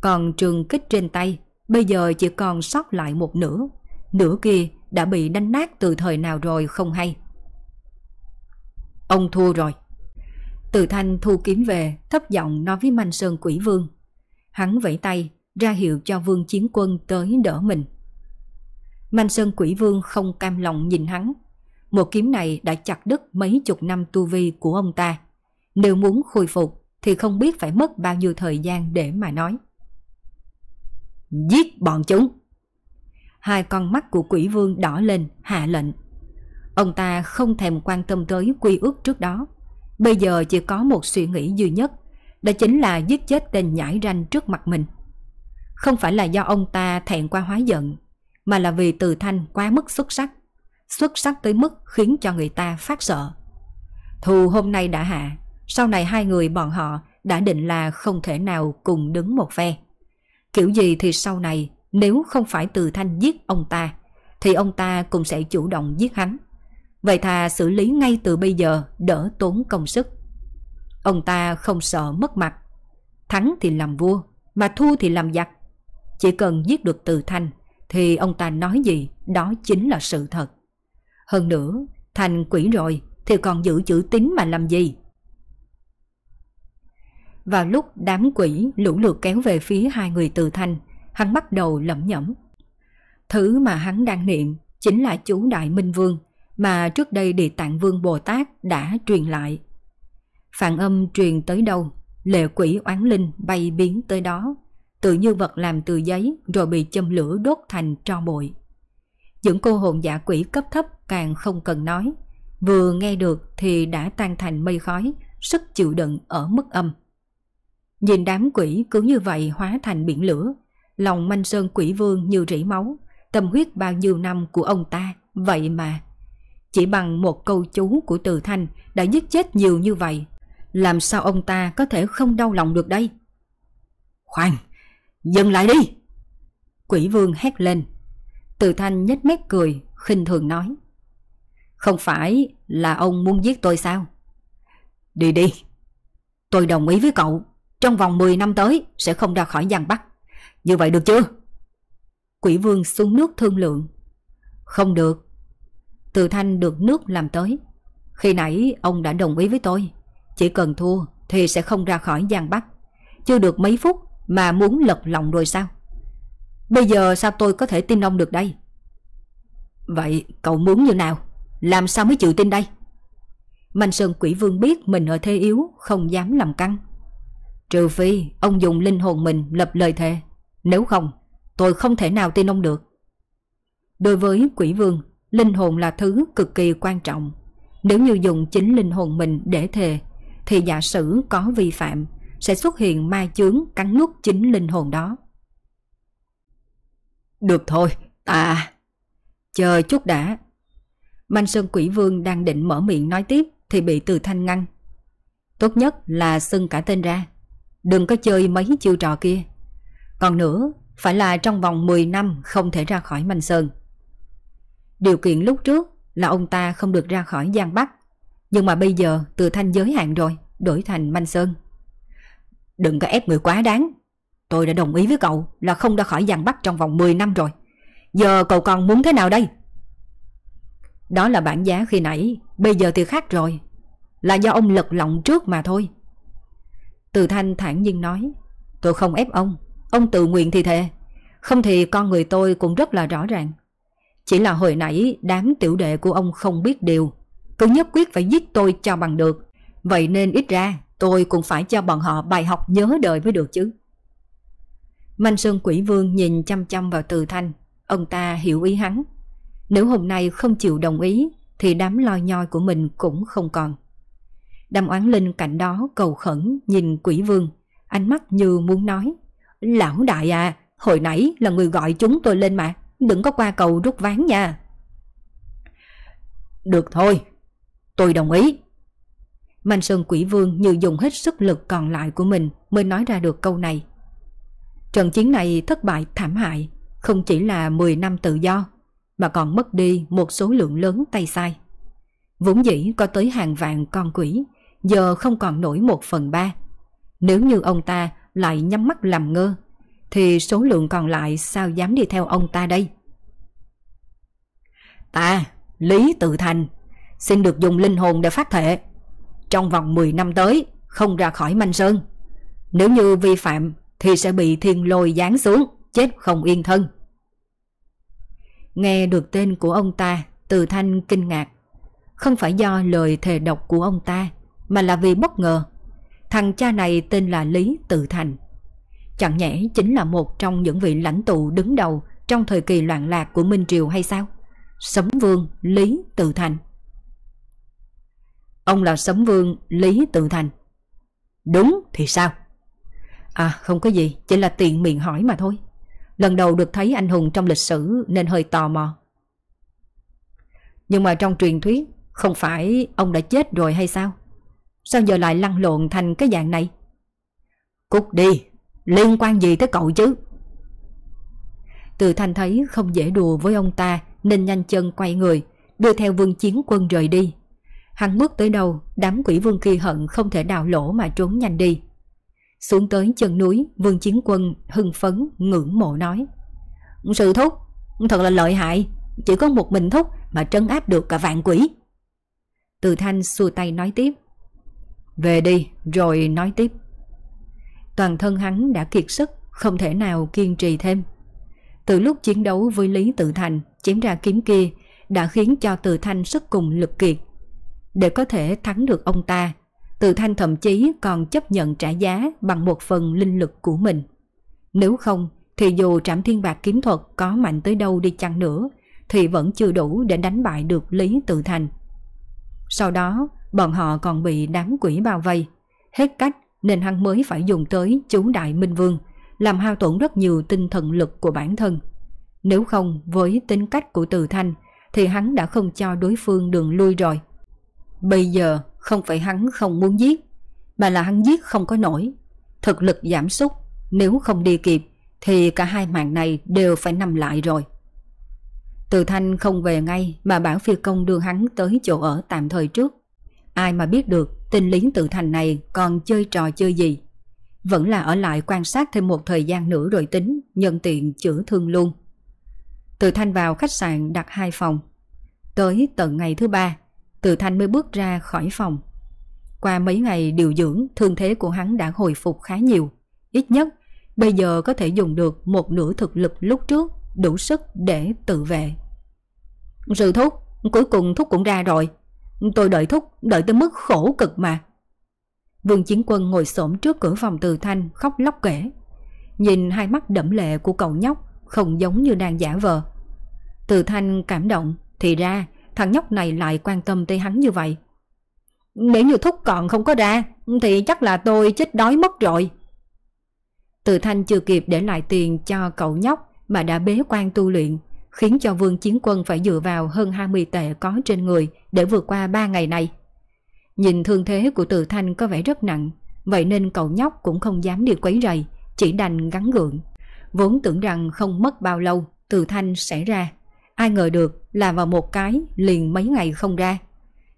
Còn trường kích trên tay bây giờ chỉ còn sót lại một nửa. Nửa kia đã bị đánh nát từ thời nào rồi không hay. Ông thua rồi. Từ thanh thu kiếm về, thấp giọng nói với Manh Sơn Quỷ Vương. Hắn vẫy tay, ra hiệu cho vương chiến quân tới đỡ mình. Manh Sơn Quỷ Vương không cam lòng nhìn hắn. Một kiếm này đã chặt đứt mấy chục năm tu vi của ông ta. Nếu muốn khôi phục thì không biết phải mất bao nhiêu thời gian để mà nói. Giết bọn chúng! Hai con mắt của quỷ vương đỏ lên, hạ lệnh. Ông ta không thèm quan tâm tới quy ước trước đó. Bây giờ chỉ có một suy nghĩ duy nhất, đó chính là giết chết tên nhãi ranh trước mặt mình. Không phải là do ông ta thẹn qua hóa giận, mà là vì từ thanh quá mức xuất sắc. Xuất sắc tới mức khiến cho người ta phát sợ. Thù hôm nay đã hạ, sau này hai người bọn họ đã định là không thể nào cùng đứng một phe. Kiểu gì thì sau này nếu không phải từ thanh giết ông ta thì ông ta cũng sẽ chủ động giết hắn. Vậy thà xử lý ngay từ bây giờ đỡ tốn công sức. Ông ta không sợ mất mặt. Thắng thì làm vua, mà thua thì làm giặc. Chỉ cần giết được từ thanh thì ông ta nói gì đó chính là sự thật. Hơn nữa, thành quỷ rồi thì còn giữ chữ tín mà làm gì? Vào lúc đám quỷ lũ lượt kéo về phía hai người từ thanh, hắn bắt đầu lẩm nhẩm. Thứ mà hắn đang niệm chính là chú Đại Minh Vương mà trước đây Địa Tạng Vương Bồ Tát đã truyền lại. Phản âm truyền tới đâu, lệ quỷ oán linh bay biến tới đó, tự như vật làm từ giấy rồi bị châm lửa đốt thành tro bụi. Những cô hồn giả quỷ cấp thấp càng không cần nói, vừa nghe được thì đã tan thành mây khói, sức chịu đựng ở mức âm. Nhìn đám quỷ cứ như vậy hóa thành biển lửa, lòng manh sơn quỷ vương như rỉ máu, tâm huyết bao nhiêu năm của ông ta, vậy mà. Chỉ bằng một câu chú của từ thanh đã giết chết nhiều như vậy, làm sao ông ta có thể không đau lòng được đây? Khoan, dừng lại đi! Quỷ vương hét lên. Từ thanh nhếch mép cười, khinh thường nói. Không phải là ông muốn giết tôi sao? Đi đi, tôi đồng ý với cậu. Trong vòng 10 năm tới sẽ không ra khỏi Giang Bắc. Như vậy được chưa? Quỷ vương xuống nước thương lượng. Không được. Từ thanh được nước làm tới. Khi nãy ông đã đồng ý với tôi. Chỉ cần thua thì sẽ không ra khỏi Giang Bắc. Chưa được mấy phút mà muốn lật lòng rồi sao? Bây giờ sao tôi có thể tin ông được đây? Vậy cậu muốn như nào? Làm sao mới chịu tin đây? Mạnh Sơn Quỷ Vương biết mình ở thế yếu, không dám làm căng. Trừ phi ông dùng linh hồn mình lập lời thề. Nếu không, tôi không thể nào tin ông được. Đối với quỷ vương, linh hồn là thứ cực kỳ quan trọng. Nếu như dùng chính linh hồn mình để thề, thì giả sử có vi phạm, sẽ xuất hiện ma chướng cắn nuốt chính linh hồn đó. Được thôi, ta... Chờ chút đã. Manh Sơn Quỷ Vương đang định mở miệng nói tiếp thì bị Từ Thanh ngăn. Tốt nhất là xưng cả tên ra. Đừng có chơi mấy chiêu trò kia. Còn nữa, phải là trong vòng 10 năm không thể ra khỏi Manh Sơn. Điều kiện lúc trước là ông ta không được ra khỏi Giang Bắc. Nhưng mà bây giờ từ thanh giới hạn rồi, đổi thành Manh Sơn. Đừng có ép người quá đáng. Tôi đã đồng ý với cậu là không ra khỏi Giang Bắc trong vòng 10 năm rồi. Giờ cậu còn muốn thế nào đây? Đó là bản giá khi nãy, bây giờ thì khác rồi. Là do ông lật lọng trước mà thôi. Từ thanh thản nhiên nói, Tôi không ép ông Ông tự nguyện thì thề. Không thì con người tôi cũng rất là rõ ràng. Chỉ là hồi nãy đám tiểu đệ của ông không biết điều. Cứ nhất quyết phải giết tôi cho bằng được. Vậy nên ít ra tôi cũng phải cho bọn họ bài học nhớ đời mới được chứ. Manh Sơn Quỷ Vương nhìn chăm chăm vào từ thanh. Ông ta hiểu ý hắn. Nếu hôm nay không chịu đồng ý, Thì đám lo nhoi của mình cũng không còn. Đàm oán linh cạnh đó cầu khẩn nhìn quỷ vương, ánh mắt như muốn nói. Lão đại à, hồi nãy là người gọi chúng tôi lên mà, đừng có qua cầu rút ván nha. Được thôi, tôi đồng ý. Mạnh Sơn Quỷ Vương như dùng hết sức lực còn lại của mình mới nói ra được câu này. Trận chiến này thất bại thảm hại, không chỉ là 10 năm tự do, mà còn mất đi một số lượng lớn tay sai. Vốn dĩ có tới hàng vạn con quỷ, giờ không còn nổi một phần ba. Nếu như ông ta lại nhắm mắt làm ngơ, thì số lượng còn lại sao dám đi theo ông ta đây? Ta, Lý Tự Thành, xin được dùng linh hồn để phát thệ. Trong vòng 10 năm tới, không ra khỏi Manh Sơn. Nếu như vi phạm, thì sẽ bị thiên lôi giáng xuống, chết không yên thân. Nghe được tên của ông ta, Từ Thanh kinh ngạc. Không phải do lời thề độc của ông ta, mà là vì bất ngờ. Thằng cha này tên là Lý Tự Thành. Chẳng nhẽ chính là một trong những vị lãnh tụ đứng đầu trong thời kỳ loạn lạc của Minh Triều hay sao? Sấm Vương Lý Tự Thành. Ông là Sấm Vương Lý Tự Thành. Đúng thì sao? À không có gì, chỉ là tiện miệng hỏi mà thôi. Lần đầu được thấy anh hùng trong lịch sử nên hơi tò mò. Nhưng mà trong truyền thuyết không phải ông đã chết rồi hay sao? Sao giờ lại lăn lộn thành cái dạng này? Cút đi, liên quan gì tới cậu chứ? Từ thanh thấy không dễ đùa với ông ta nên nhanh chân quay người, đưa theo vương chiến quân rời đi. Hắn bước tới đâu, đám quỷ vương kỳ hận không thể đào lỗ mà trốn nhanh đi. Xuống tới chân núi, vương chiến quân hưng phấn, ngưỡng mộ nói. Sự thúc, thật là lợi hại, chỉ có một mình thúc mà trấn áp được cả vạn quỷ. Từ thanh xua tay nói tiếp. Về đi, rồi nói tiếp. Toàn thân hắn đã kiệt sức, không thể nào kiên trì thêm. Từ lúc chiến đấu với Lý Tự Thành, chém ra kiếm kia đã khiến cho tự Thanh sức cùng lực kiệt. Để có thể thắng được ông ta, tự Thanh thậm chí còn chấp nhận trả giá bằng một phần linh lực của mình. Nếu không, thì dù trảm thiên bạc kiếm thuật có mạnh tới đâu đi chăng nữa, thì vẫn chưa đủ để đánh bại được Lý Tự Thành. Sau đó, bọn họ còn bị đám quỷ bao vây. Hết cách nên hắn mới phải dùng tới chú Đại Minh Vương, làm hao tổn rất nhiều tinh thần lực của bản thân. Nếu không với tính cách của Từ Thanh thì hắn đã không cho đối phương đường lui rồi. Bây giờ không phải hắn không muốn giết, mà là hắn giết không có nổi. Thực lực giảm sút, nếu không đi kịp thì cả hai mạng này đều phải nằm lại rồi. Từ Thanh không về ngay mà bảo phi công đưa hắn tới chỗ ở tạm thời trước. Ai mà biết được tinh lính tự Thành này còn chơi trò chơi gì. Vẫn là ở lại quan sát thêm một thời gian nữa rồi tính, nhân tiện chữa thương luôn. Từ Thanh vào khách sạn đặt hai phòng. Tới tận ngày thứ ba, Từ Thanh mới bước ra khỏi phòng. Qua mấy ngày điều dưỡng, thương thế của hắn đã hồi phục khá nhiều. Ít nhất, bây giờ có thể dùng được một nửa thực lực lúc trước, đủ sức để tự vệ. Sự thúc, cuối cùng thúc cũng ra rồi. Tôi đợi thúc, đợi tới mức khổ cực mà. Vương Chiến Quân ngồi xổm trước cửa phòng Từ Thanh khóc lóc kể. Nhìn hai mắt đẫm lệ của cậu nhóc không giống như đang giả vờ. Từ Thanh cảm động, thì ra thằng nhóc này lại quan tâm tới hắn như vậy. Nếu như thúc còn không có ra, thì chắc là tôi chết đói mất rồi. Từ Thanh chưa kịp để lại tiền cho cậu nhóc mà đã bế quan tu luyện, khiến cho Vương Chiến Quân phải dựa vào hơn 20 tệ có trên người để vượt qua 3 ngày này. Nhìn thương thế của Từ Thanh có vẻ rất nặng, vậy nên cậu nhóc cũng không dám đi quấy rầy, chỉ đành gắn gượng. Vốn tưởng rằng không mất bao lâu Từ Thanh sẽ ra. Ai ngờ được là vào một cái liền mấy ngày không ra.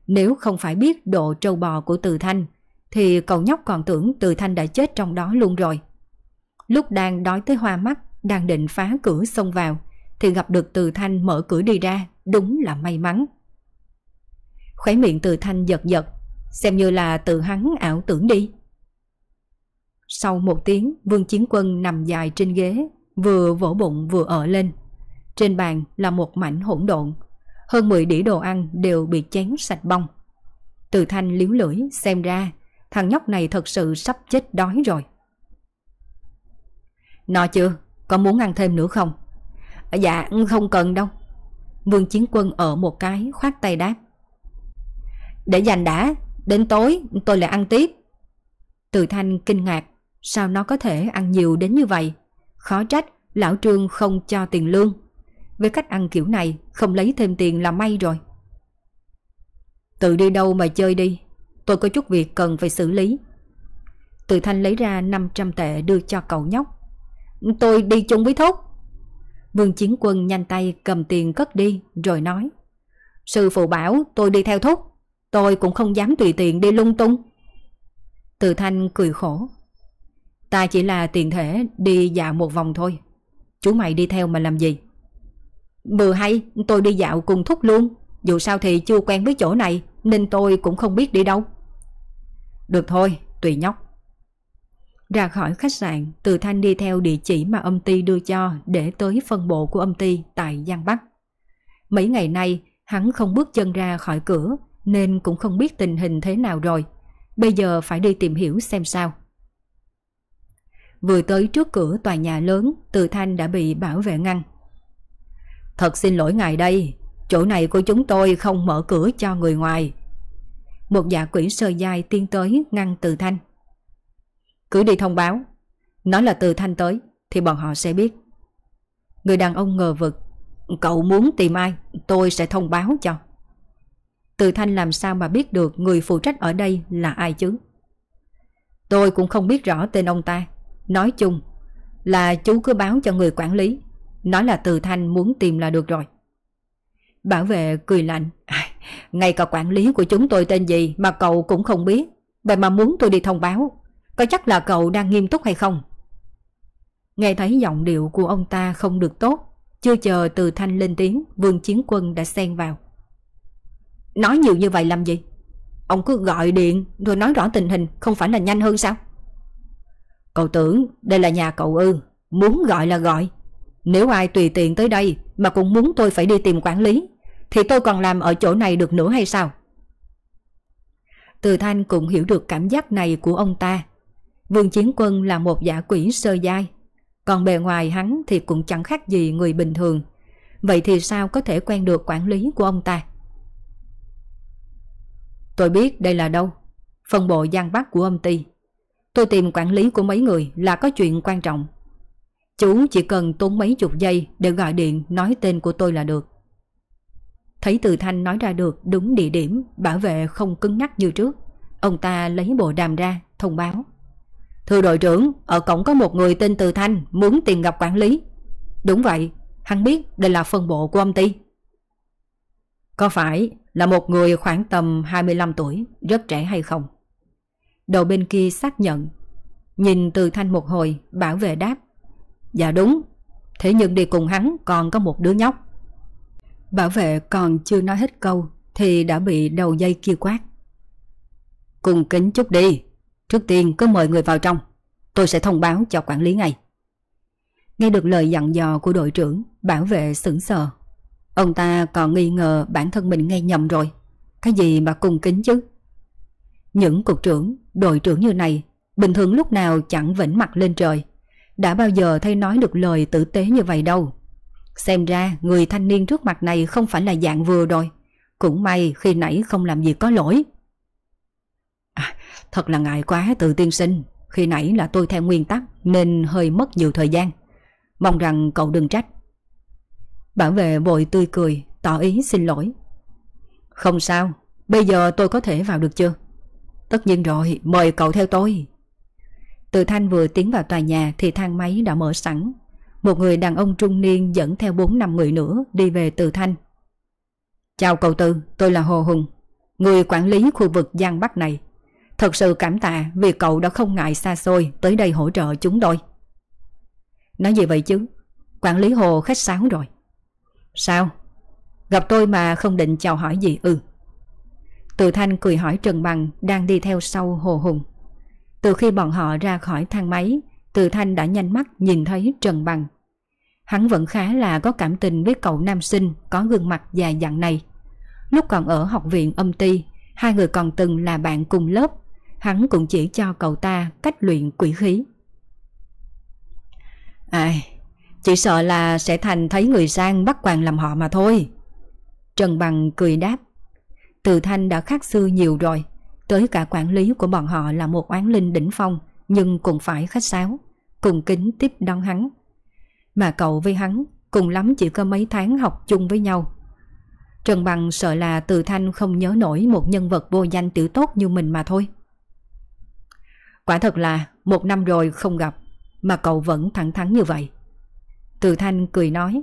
Nếu không phải biết độ trâu bò của Từ Thanh thì cậu nhóc còn tưởng Từ Thanh đã chết trong đó luôn rồi. Lúc đang đói tới hoa mắt, đang định phá cửa xông vào thì gặp được Từ Thanh mở cửa đi ra, đúng là may mắn. Khóe miệng Từ Thanh giật giật, xem như là tự hắn ảo tưởng đi. Sau một tiếng, Vương Chiến Quân nằm dài trên ghế, vừa vỗ bụng vừa ở lên. Trên bàn là một mảnh hỗn độn, hơn 10 đĩa đồ ăn đều bị chén sạch bong. Từ thanh liếu lưỡi xem ra thằng nhóc này thật sự sắp chết đói rồi. No chưa? Có muốn ăn thêm nữa không? Dạ không cần đâu. Vương Chiến Quân ở một cái khoát tay đáp. Để dành đã, đến tối tôi lại ăn tiếp. Từ thanh kinh ngạc Sao nó có thể ăn nhiều đến như vậy? Khó trách lão trương không cho tiền lương. Với cách ăn kiểu này không lấy thêm tiền là may rồi. Tự đi đâu mà chơi đi. tôi có chút việc cần phải xử lý. Từ Thanh lấy ra 500 tệ đưa cho cậu nhóc. Tôi đi chung với Thúc. Vương Chiến Quân nhanh tay cầm tiền cất đi rồi nói. Sư phụ bảo tôi đi theo Thúc. Tôi cũng không dám tùy tiện đi lung tung. Từ Thanh cười khổ. Ta chỉ là tiền thể đi dạo một vòng thôi. Chú mày đi theo mà làm gì? Vừa hay tôi đi dạo cùng Thúc luôn. Dù sao thì chưa quen với chỗ này nên tôi cũng không biết đi đâu. Được thôi, tùy nhóc. Ra khỏi khách sạn, Từ Thanh đi theo địa chỉ mà âm ty đưa cho để tới phân bộ của âm ty tại Giang Bắc. Mấy ngày nay, hắn không bước chân ra khỏi cửa nên cũng không biết tình hình thế nào rồi. Bây giờ phải đi tìm hiểu xem sao. Vừa tới trước cửa tòa nhà lớn, Từ Thanh đã bị bảo vệ ngăn. Thật xin lỗi ngài đây, chỗ này của chúng tôi không mở cửa cho người ngoài. Một dạ quỷ sơ dài tiến tới ngăn Từ Thanh. Cứ đi thông báo. Nói là từ thanh tới Thì bọn họ sẽ biết. Người đàn ông ngờ vực Cậu muốn tìm ai? Tôi sẽ thông báo cho. Từ thanh làm sao mà biết được Người phụ trách ở đây là ai chứ? Tôi cũng không biết rõ tên ông ta. Nói chung Là chú cứ báo cho người quản lý. Nói là từ thanh muốn tìm là được rồi. Bảo vệ cười lạnh à, Ngay cả quản lý của chúng tôi tên gì Mà cậu cũng không biết. Vậy mà muốn tôi đi thông báo có chắc là cậu đang nghiêm túc hay không? Nghe thấy giọng điệu của ông ta không được tốt, chưa chờ từ thanh lên tiếng, vương chiến quân đã xen vào. Nói nhiều như vậy làm gì? Ông cứ gọi điện rồi nói rõ tình hình không phải là nhanh hơn sao? Cậu tưởng đây là nhà cậu ư, muốn gọi là gọi. Nếu ai tùy tiện tới đây mà cũng muốn tôi phải đi tìm quản lý, thì tôi còn làm ở chỗ này được nữa hay sao? Từ Thanh cũng hiểu được cảm giác này của ông ta Vương Chiến Quân là một giả quỷ sơ giai, còn bề ngoài hắn thì cũng chẳng khác gì người bình thường. Vậy thì sao có thể quen được quản lý của ông ta? Tôi biết đây là đâu, phân bộ Giang Bắc của âm ty. Tôi tìm quản lý của mấy người là có chuyện quan trọng. Chú chỉ cần tốn mấy chục giây để gọi điện nói tên của tôi là được. Thấy Từ Thanh nói ra được đúng địa điểm, bảo vệ không cứng nhắc như trước. Ông ta lấy bộ đàm ra, thông báo. Thưa đội trưởng, ở cổng có một người tên Từ Thanh muốn tìm gặp quản lý. Đúng vậy, hắn biết đây là phân bộ của ông ty. Có phải là một người khoảng tầm 25 tuổi, rất trẻ hay không? Đầu bên kia xác nhận. Nhìn Từ Thanh một hồi, bảo vệ đáp. Dạ đúng, thế nhưng đi cùng hắn còn có một đứa nhóc. Bảo vệ còn chưa nói hết câu thì đã bị đầu dây kia quát. Cùng kính chút đi, Trước tiên, cứ mời người vào trong. Tôi sẽ thông báo cho quản lý ngay. Nghe được lời dặn dò của đội trưởng, Bảo vệ sững sờ. Ông ta còn nghi ngờ bản thân mình nghe nhầm rồi. Cái gì mà cung kính chứ? Những cục trưởng, Đội trưởng như này, Bình thường lúc nào chẳng vĩnh mặt lên trời. Đã bao giờ thấy nói được lời tử tế như vậy đâu. Xem ra người thanh niên trước mặt này Không phải là dạng vừa rồi. Cũng may khi nãy không làm gì có lỗi. À, thật là ngại quá từ tiên sinh. Khi nãy là tôi theo nguyên tắc nên hơi mất nhiều thời gian. Mong rằng cậu đừng trách. Bảo vệ vội tươi cười, tỏ ý xin lỗi. Không sao, bây giờ tôi có thể vào được chưa? Tất nhiên rồi, mời cậu theo tôi. Từ Thanh vừa tiến vào tòa nhà thì thang máy đã mở sẵn. Một người đàn ông trung niên dẫn theo 4 năm người nữa đi về Từ Thanh. Chào cậu Tư, tôi là Hồ Hùng, người quản lý khu vực Giang Bắc này. Thật sự cảm tạ vì cậu đã không ngại xa xôi tới đây hỗ trợ chúng tôi. Nói gì vậy chứ? Quản lý hồ khách sáo rồi. Sao? Gặp tôi mà không định chào hỏi gì ư? Ừ. Từ Thanh cười hỏi Trần Bằng đang đi theo sau Hồ Hùng. Từ khi bọn họ ra khỏi thang máy, Từ Thanh đã nhanh mắt nhìn thấy Trần Bằng. Hắn vẫn khá là có cảm tình với cậu nam sinh có gương mặt dài dặn này. Lúc còn ở học viện âm ti, hai người còn từng là bạn cùng lớp hắn cũng chỉ cho cậu ta cách luyện quỷ khí. Ai, chỉ sợ là sẽ thành thấy người sang bắt quan làm họ mà thôi. Trần Bằng cười đáp. Từ Thanh đã khác xưa nhiều rồi, tới cả quản lý của bọn họ là một oán linh đỉnh phong nhưng cũng phải khách sáo, cùng kính tiếp đón hắn. Mà cậu với hắn cùng lắm chỉ có mấy tháng học chung với nhau. Trần Bằng sợ là Từ Thanh không nhớ nổi một nhân vật vô danh tiểu tốt như mình mà thôi. Quả thật là một năm rồi không gặp mà cậu vẫn thẳng thắn như vậy. Từ Thanh cười nói.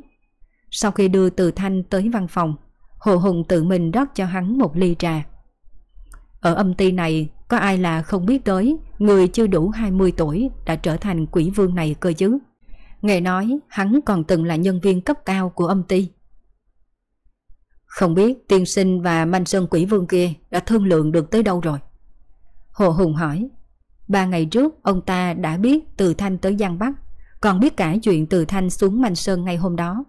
Sau khi đưa Từ Thanh tới văn phòng, Hồ Hùng tự mình rót cho hắn một ly trà. Ở âm ty này có ai là không biết tới người chưa đủ 20 tuổi đã trở thành quỷ vương này cơ chứ. Nghe nói hắn còn từng là nhân viên cấp cao của âm ty. Không biết tiên sinh và manh sơn quỷ vương kia đã thương lượng được tới đâu rồi. Hồ Hùng hỏi. Ba ngày trước ông ta đã biết từ Thanh tới Giang Bắc, còn biết cả chuyện từ Thanh xuống Mạnh Sơn ngày hôm đó.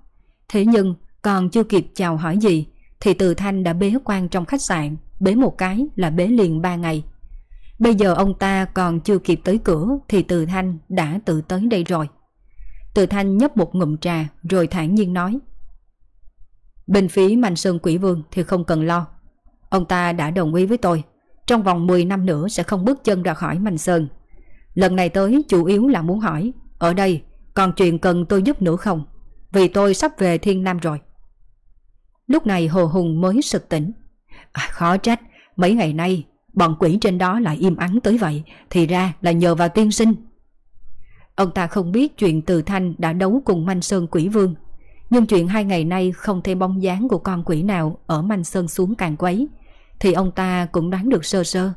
Thế nhưng còn chưa kịp chào hỏi gì thì từ Thanh đã bế quan trong khách sạn, bế một cái là bế liền ba ngày. Bây giờ ông ta còn chưa kịp tới cửa thì từ Thanh đã tự tới đây rồi. Từ Thanh nhấp một ngụm trà rồi thản nhiên nói. Bên phía Mạnh Sơn Quỷ Vương thì không cần lo. Ông ta đã đồng ý với tôi. Trong vòng 10 năm nữa sẽ không bước chân ra khỏi Mạnh Sơn. Lần này tới chủ yếu là muốn hỏi. Ở đây còn chuyện cần tôi giúp nữa không? Vì tôi sắp về Thiên Nam rồi. Lúc này Hồ Hùng mới sực tỉnh. À, khó trách, mấy ngày nay bọn quỷ trên đó lại im ắng tới vậy, thì ra là nhờ vào tiên sinh. Ông ta không biết chuyện Từ Thanh đã đấu cùng Manh Sơn Quỷ Vương nhưng chuyện hai ngày nay không thêm bóng dáng của con quỷ nào ở Manh Sơn xuống càng quấy, thì ông ta cũng đoán được sơ sơ.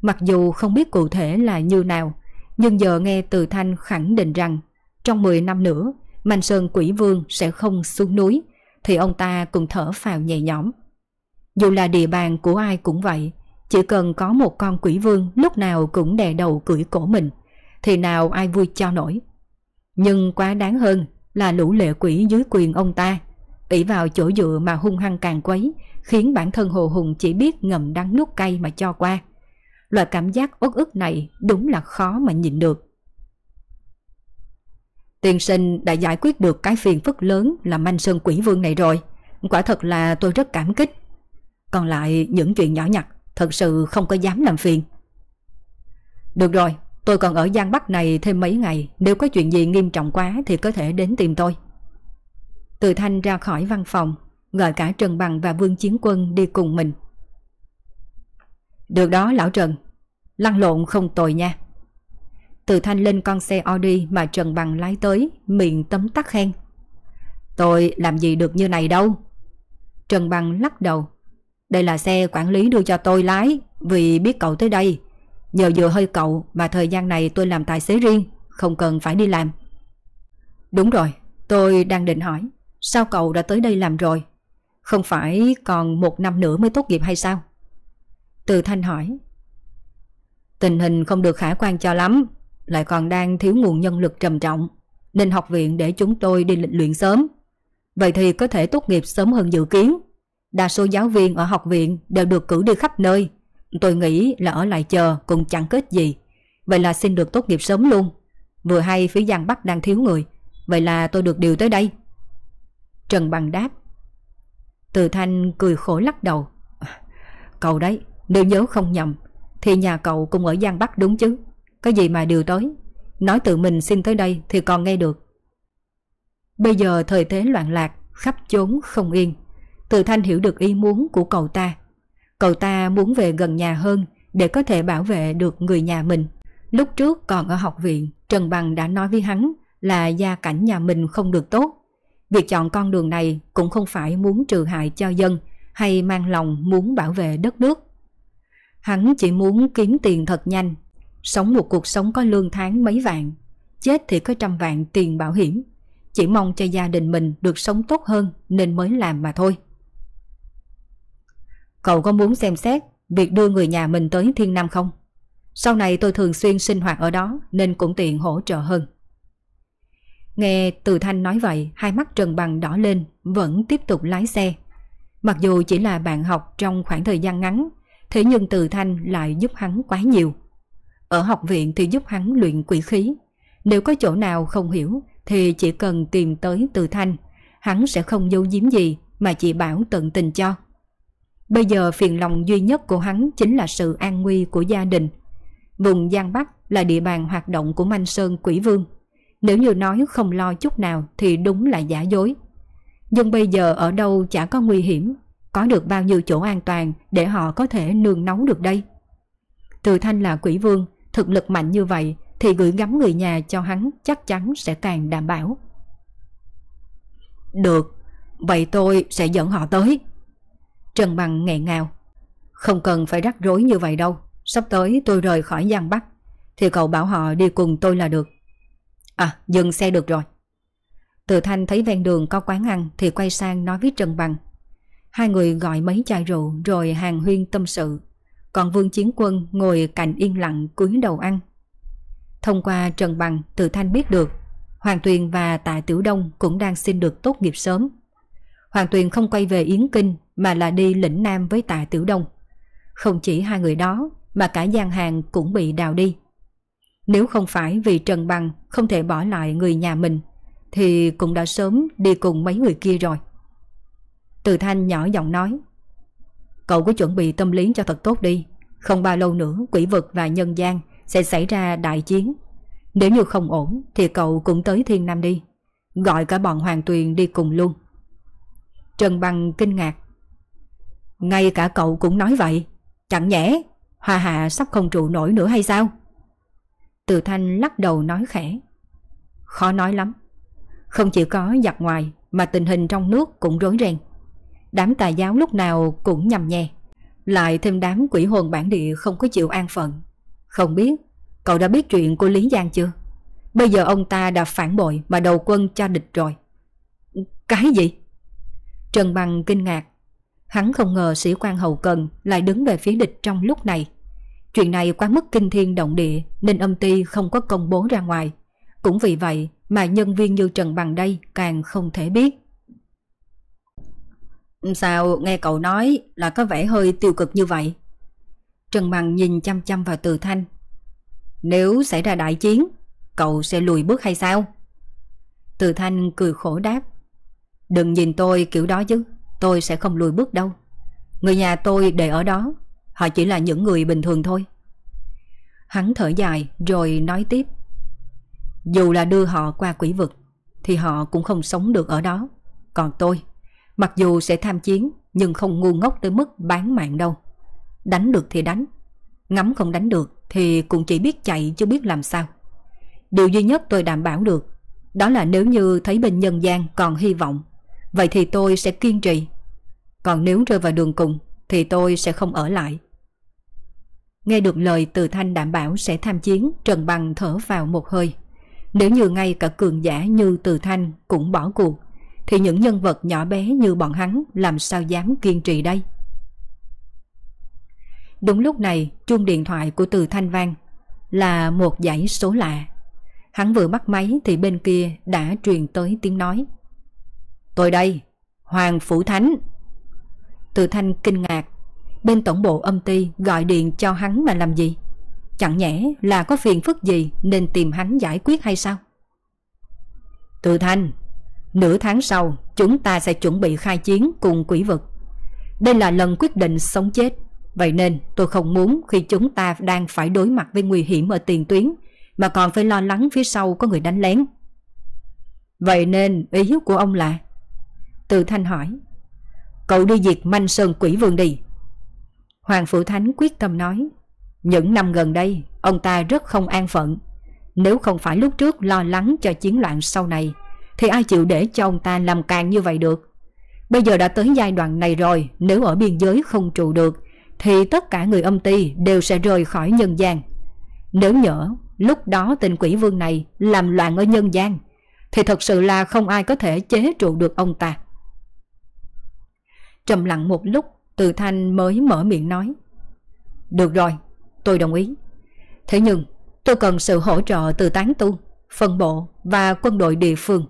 Mặc dù không biết cụ thể là như nào, nhưng giờ nghe từ Thanh khẳng định rằng trong 10 năm nữa, Mạnh Sơn quỷ vương sẽ không xuống núi, thì ông ta cũng thở phào nhẹ nhõm. Dù là địa bàn của ai cũng vậy, chỉ cần có một con quỷ vương lúc nào cũng đè đầu cưỡi cổ mình, thì nào ai vui cho nổi. Nhưng quá đáng hơn là lũ lệ quỷ dưới quyền ông ta, ỷ vào chỗ dựa mà hung hăng càng quấy, khiến bản thân Hồ Hùng chỉ biết ngầm đắng nuốt cay mà cho qua. Loại cảm giác uất ức này đúng là khó mà nhịn được. Tiên sinh đã giải quyết được cái phiền phức lớn là manh sơn quỷ vương này rồi. Quả thật là tôi rất cảm kích. Còn lại những chuyện nhỏ nhặt thật sự không có dám làm phiền. Được rồi, Tôi còn ở Giang Bắc này thêm mấy ngày Nếu có chuyện gì nghiêm trọng quá Thì có thể đến tìm tôi từ Thanh ra khỏi văn phòng Gọi cả Trần Bằng và Vương Chiến Quân đi cùng mình. Được đó lão Trần Lăn lộn không tồi nha. Từ Thanh lên con xe Audi Mà Trần Bằng lái tới Miệng tấm tắc khen. Tôi làm gì được như này đâu. Trần Bằng lắc đầu. Đây là xe quản lý đưa cho tôi lái Vì biết cậu tới đây. Nhờ vừa hơi cậu mà thời gian này tôi làm tài xế riêng, không cần phải đi làm. Đúng rồi, tôi đang định hỏi, sao cậu đã tới đây làm rồi? Không phải còn một năm nữa mới tốt nghiệp hay sao? Từ Thanh hỏi. Tình hình không được khả quan cho lắm, lại còn đang thiếu nguồn nhân lực trầm trọng, nên học viện để chúng tôi đi lịch luyện sớm. Vậy thì có thể tốt nghiệp sớm hơn dự kiến. Đa số giáo viên ở học viện đều được cử đi khắp nơi, Tôi nghĩ là ở lại chờ cũng chẳng kết gì. Vậy là xin được tốt nghiệp sớm luôn. Vừa hay phía Giang Bắc đang thiếu người. Vậy là tôi được điều tới đây. Trần Bằng đáp. Từ Thanh cười khổ lắc đầu. Cậu đấy, nếu nhớ không nhầm, thì nhà cậu cũng ở Giang Bắc đúng chứ. Có gì mà điều tới. Nói tự mình xin tới đây thì còn nghe được. Bây giờ thời thế loạn lạc, khắp chốn không yên. Từ Thanh hiểu được ý muốn của cậu ta Cậu ta muốn về gần nhà hơn để có thể bảo vệ được người nhà mình. Lúc trước còn ở học viện, Trần Bằng đã nói với hắn là gia cảnh nhà mình không được tốt. Việc chọn con đường này cũng không phải muốn trừ hại cho dân hay mang lòng muốn bảo vệ đất nước. Hắn chỉ muốn kiếm tiền thật nhanh, sống một cuộc sống có lương tháng mấy vạn, chết thì có trăm vạn tiền bảo hiểm. Chỉ mong cho gia đình mình được sống tốt hơn nên mới làm mà thôi. Cậu có muốn xem xét việc đưa người nhà mình tới Thiên Nam không? Sau này tôi thường xuyên sinh hoạt ở đó nên cũng tiện hỗ trợ hơn. Nghe Từ Thanh nói vậy, hai mắt Trần Bằng đỏ lên, vẫn tiếp tục lái xe. Mặc dù chỉ là bạn học trong khoảng thời gian ngắn, thế nhưng Từ Thanh lại giúp hắn quá nhiều. Ở học viện thì giúp hắn luyện quỷ khí. Nếu có chỗ nào không hiểu thì chỉ cần tìm tới Từ Thanh, hắn sẽ không giấu giếm gì mà chỉ bảo tận tình cho. Bây giờ phiền lòng duy nhất của hắn chính là sự an nguy của gia đình. Vùng Giang Bắc là địa bàn hoạt động của Manh Sơn Quỷ Vương. Nếu như nói không lo chút nào thì đúng là giả dối. Nhưng bây giờ ở đâu chả có nguy hiểm, có được bao nhiêu chỗ an toàn để họ có thể nương nóng được đây. Từ Thanh là quỷ vương, thực lực mạnh như vậy thì gửi gắm người nhà cho hắn chắc chắn sẽ càng đảm bảo. Được, vậy tôi sẽ dẫn họ tới. Trần Bằng nghẹn ngào. Không cần phải rắc rối như vậy đâu, sắp tới tôi rời khỏi Giang Bắc, thì cậu bảo họ đi cùng tôi là được. À, dừng xe được rồi. Từ Thanh thấy ven đường có quán ăn thì quay sang nói với Trần Bằng. Hai người gọi mấy chai rượu rồi hàng huyên tâm sự. Còn Vương Chiến Quân ngồi cạnh yên lặng cúi đầu ăn. Thông qua Trần Bằng, Từ Thanh biết được Hoàng Tuyền và Tạ Tiểu Đông cũng đang xin được tốt nghiệp sớm. Hoàng Tuyền không quay về Yến Kinh mà là đi lĩnh Nam với Tạ Tiểu Đông. Không chỉ hai người đó mà cả gian hàng cũng bị đào đi. Nếu không phải vì Trần Bằng không thể bỏ lại người nhà mình, thì cũng đã sớm đi cùng mấy người kia rồi. Từ Thanh nhỏ giọng nói, Cậu cứ chuẩn bị tâm lý cho thật tốt đi. Không bao lâu nữa, quỷ vực và nhân gian Sẽ xảy ra đại chiến. Nếu như không ổn, Thì cậu cũng tới Thiên Nam đi. Gọi cả bọn Hoàng Tuyền đi cùng luôn. Trần Bằng kinh ngạc. Ngay cả cậu cũng nói vậy, Chẳng nhẽ Hoa Hạ sắp không trụ nổi nữa hay sao? Từ Thanh lắc đầu nói khẽ. Khó nói lắm. Không chỉ có giặc ngoài, Mà tình hình trong nước cũng rối ren. Đám tà giáo lúc nào cũng nhầm nhè. Lại thêm đám quỷ hồn bản địa không có chịu an phận. Không biết, Cậu đã biết chuyện của Lý Giang chưa? Bây giờ ông ta đã phản bội Mà đầu quân cho địch rồi. Cái gì? Trần Bằng kinh ngạc. Hắn không ngờ sĩ quan hậu cần Lại đứng về phía địch trong lúc này. Chuyện này quá mức kinh thiên động địa Nên âm ty không có công bố ra ngoài Cũng vì vậy mà nhân viên như Trần Bằng đây Càng không thể biết Sao nghe cậu nói là có vẻ hơi tiêu cực như vậy? Trần Bằng nhìn chăm chăm vào từ thanh. Nếu xảy ra đại chiến, cậu sẽ lùi bước hay sao? Từ thanh cười khổ đáp. Đừng nhìn tôi kiểu đó chứ, tôi sẽ không lùi bước đâu. Người nhà tôi để ở đó, họ chỉ là những người bình thường thôi. Hắn thở dài rồi nói tiếp. Dù là đưa họ qua quỷ vực, thì họ cũng không sống được ở đó. Còn tôi, Mặc dù sẽ tham chiến nhưng không ngu ngốc tới mức bán mạng đâu. Đánh được thì đánh, ngắm không đánh được thì cũng chỉ biết chạy chứ biết làm sao. Điều duy nhất tôi đảm bảo được đó là nếu như thấy bên nhân gian còn hy vọng vậy thì tôi sẽ kiên trì. Còn nếu rơi vào đường cùng thì tôi sẽ không ở lại. Nghe được lời từ thanh đảm bảo sẽ tham chiến Trần Bằng thở vào một hơi. Nếu như ngay cả cường giả như từ thanh cũng bỏ cuộc thì những nhân vật nhỏ bé như bọn hắn làm sao dám kiên trì đây. Đúng lúc này, chuông điện thoại của Từ Thanh Vang là một dãy số lạ. Hắn vừa bắt máy thì bên kia đã truyền tới tiếng nói. Tôi đây, Hoàng Phủ Thánh. Từ Thanh kinh ngạc, bên tổng bộ âm ty gọi điện cho hắn mà làm gì? Chẳng nhẽ là có phiền phức gì nên tìm hắn giải quyết hay sao? Từ Thanh, Nửa tháng sau, chúng ta sẽ chuẩn bị khai chiến cùng quỷ vực. Đây là lần quyết định sống chết. Vậy nên tôi không muốn khi chúng ta đang phải đối mặt với nguy hiểm ở tiền tuyến mà còn phải lo lắng phía sau có người đánh lén. Vậy nên ý của ông là Từ Thanh hỏi Cậu đi diệt manh sơn quỷ vườn đi Hoàng Phủ Thánh quyết tâm nói Những năm gần đây Ông ta rất không an phận Nếu không phải lúc trước lo lắng cho chiến loạn sau này thì ai chịu để cho ông ta làm càng như vậy được. Bây giờ đã tới giai đoạn này rồi, nếu ở biên giới không trụ được, thì tất cả người âm ty đều sẽ rời khỏi nhân gian. Nếu nhỡ, lúc đó tình quỷ vương này làm loạn ở nhân gian, thì thật sự là không ai có thể chế trụ được ông ta. Trầm lặng một lúc, từ Thanh mới mở miệng nói. Được rồi, tôi đồng ý. Thế nhưng, tôi cần sự hỗ trợ từ tán tu, phân bộ và quân đội địa phương.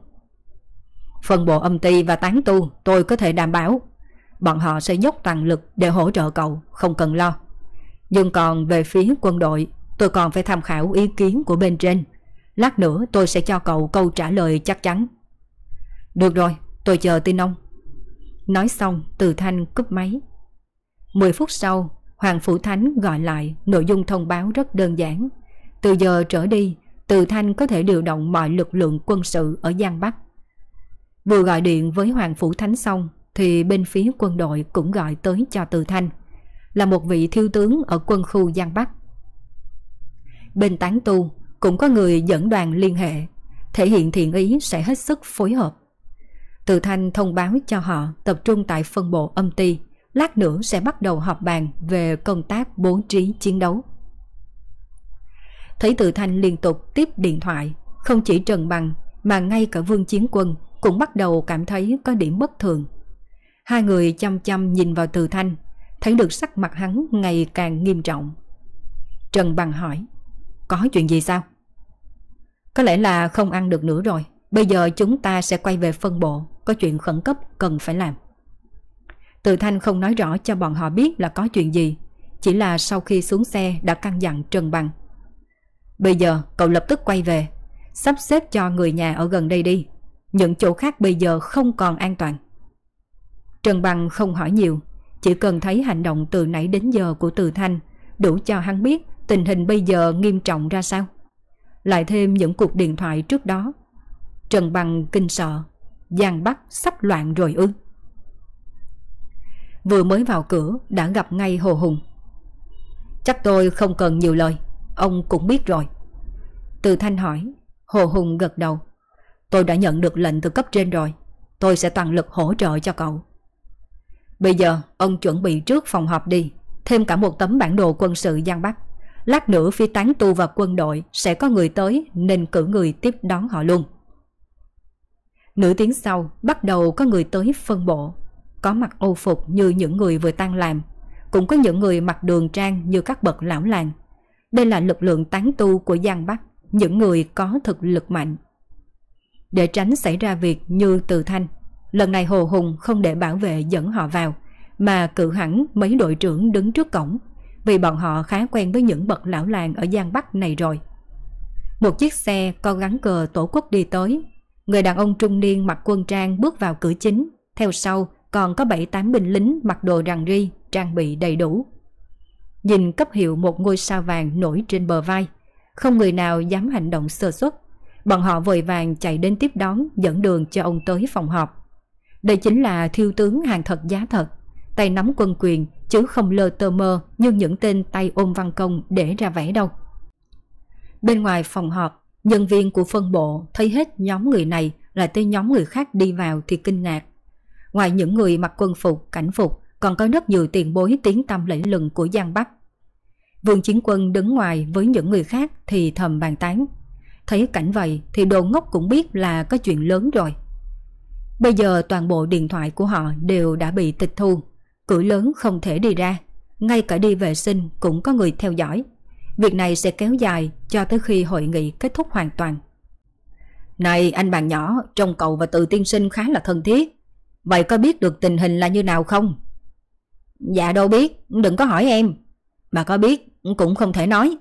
Phần bộ âm ty và tán tu tôi có thể đảm bảo Bọn họ sẽ dốc toàn lực để hỗ trợ cậu Không cần lo Nhưng còn về phía quân đội Tôi còn phải tham khảo ý kiến của bên trên Lát nữa tôi sẽ cho cậu câu trả lời chắc chắn Được rồi tôi chờ tin ông Nói xong từ thanh cúp máy 10 phút sau Hoàng Phủ Thánh gọi lại Nội dung thông báo rất đơn giản Từ giờ trở đi Từ Thanh có thể điều động mọi lực lượng quân sự ở Giang Bắc Vừa gọi điện với Hoàng Phủ Thánh xong thì bên phía quân đội cũng gọi tới cho Từ Thanh, là một vị thiếu tướng ở quân khu Giang Bắc. Bên tán tu cũng có người dẫn đoàn liên hệ, thể hiện thiện ý sẽ hết sức phối hợp. Từ Thanh thông báo cho họ tập trung tại phân bộ âm ty, lát nữa sẽ bắt đầu họp bàn về công tác bố trí chiến đấu. Thấy Từ Thanh liên tục tiếp điện thoại, không chỉ Trần Bằng mà ngay cả Vương Chiến Quân cũng bắt đầu cảm thấy có điểm bất thường. Hai người chăm chăm nhìn vào Từ Thanh, thấy được sắc mặt hắn ngày càng nghiêm trọng. Trần Bằng hỏi, có chuyện gì sao? Có lẽ là không ăn được nữa rồi, bây giờ chúng ta sẽ quay về phân bộ, có chuyện khẩn cấp cần phải làm. Từ Thanh không nói rõ cho bọn họ biết là có chuyện gì, chỉ là sau khi xuống xe đã căn dặn Trần Bằng. Bây giờ cậu lập tức quay về, sắp xếp cho người nhà ở gần đây đi, những chỗ khác bây giờ không còn an toàn. Trần Bằng không hỏi nhiều, chỉ cần thấy hành động từ nãy đến giờ của Từ Thanh đủ cho hắn biết tình hình bây giờ nghiêm trọng ra sao. Lại thêm những cuộc điện thoại trước đó. Trần Bằng kinh sợ, Giang Bắc sắp loạn rồi ư. Vừa mới vào cửa đã gặp ngay Hồ Hùng. Chắc tôi không cần nhiều lời, ông cũng biết rồi. Từ Thanh hỏi, Hồ Hùng gật đầu. Tôi đã nhận được lệnh từ cấp trên rồi, tôi sẽ toàn lực hỗ trợ cho cậu. Bây giờ ông chuẩn bị trước phòng họp đi Thêm cả một tấm bản đồ quân sự Giang Bắc Lát nữa phía tán tu và quân đội Sẽ có người tới Nên cử người tiếp đón họ luôn Nửa tiếng sau Bắt đầu có người tới phân bộ có mặc ô phục như những người vừa tan làm Cũng có những người mặc đường trang Như các bậc lão làng Đây là lực lượng tán tu của Giang Bắc Những người có thực lực mạnh Để tránh xảy ra việc như từ thanh Lần này Hồ Hùng không để bảo vệ dẫn họ vào, mà cử hẳn mấy đội trưởng đứng trước cổng, vì bọn họ khá quen với những bậc lão làng ở Giang Bắc này rồi. Một chiếc xe có gắn cờ tổ quốc đi tới, người đàn ông trung niên mặc quân trang bước vào cửa chính, theo sau còn có 7-8 binh lính mặc đồ rằn ri, trang bị đầy đủ. Nhìn cấp hiệu một ngôi sao vàng nổi trên bờ vai, không người nào dám hành động sơ suất. Bọn họ vội vàng chạy đến tiếp đón dẫn đường cho ông tới phòng họp. Đây chính là thiêu tướng hàng thật giá thật, tay nắm quân quyền chứ không lơ tơ mơ như những tên tay ôm văn công để ra vẽ đâu. Bên ngoài phòng họp, nhân viên của phân bộ thấy hết nhóm người này là tới nhóm người khác đi vào thì kinh ngạc. Ngoài những người mặc quân phục, cảnh phục, còn có rất nhiều tiền bối tiếng tâm lẫy lừng của Giang Bắc. Vương Chiến Quân đứng ngoài với những người khác thì thầm bàn tán. Thấy cảnh vậy thì đồ ngốc cũng biết là có chuyện lớn rồi. Bây giờ toàn bộ điện thoại của họ đều đã bị tịch thu. Cửa lớn không thể đi ra. Ngay cả đi vệ sinh cũng có người theo dõi. Việc này sẽ kéo dài cho tới khi hội nghị kết thúc hoàn toàn. Này anh bạn nhỏ, trông cậu và tự tiên sinh khá là thân thiết. Vậy có biết được tình hình là như nào không? Dạ đâu biết, đừng có hỏi em. Mà có biết cũng không thể nói.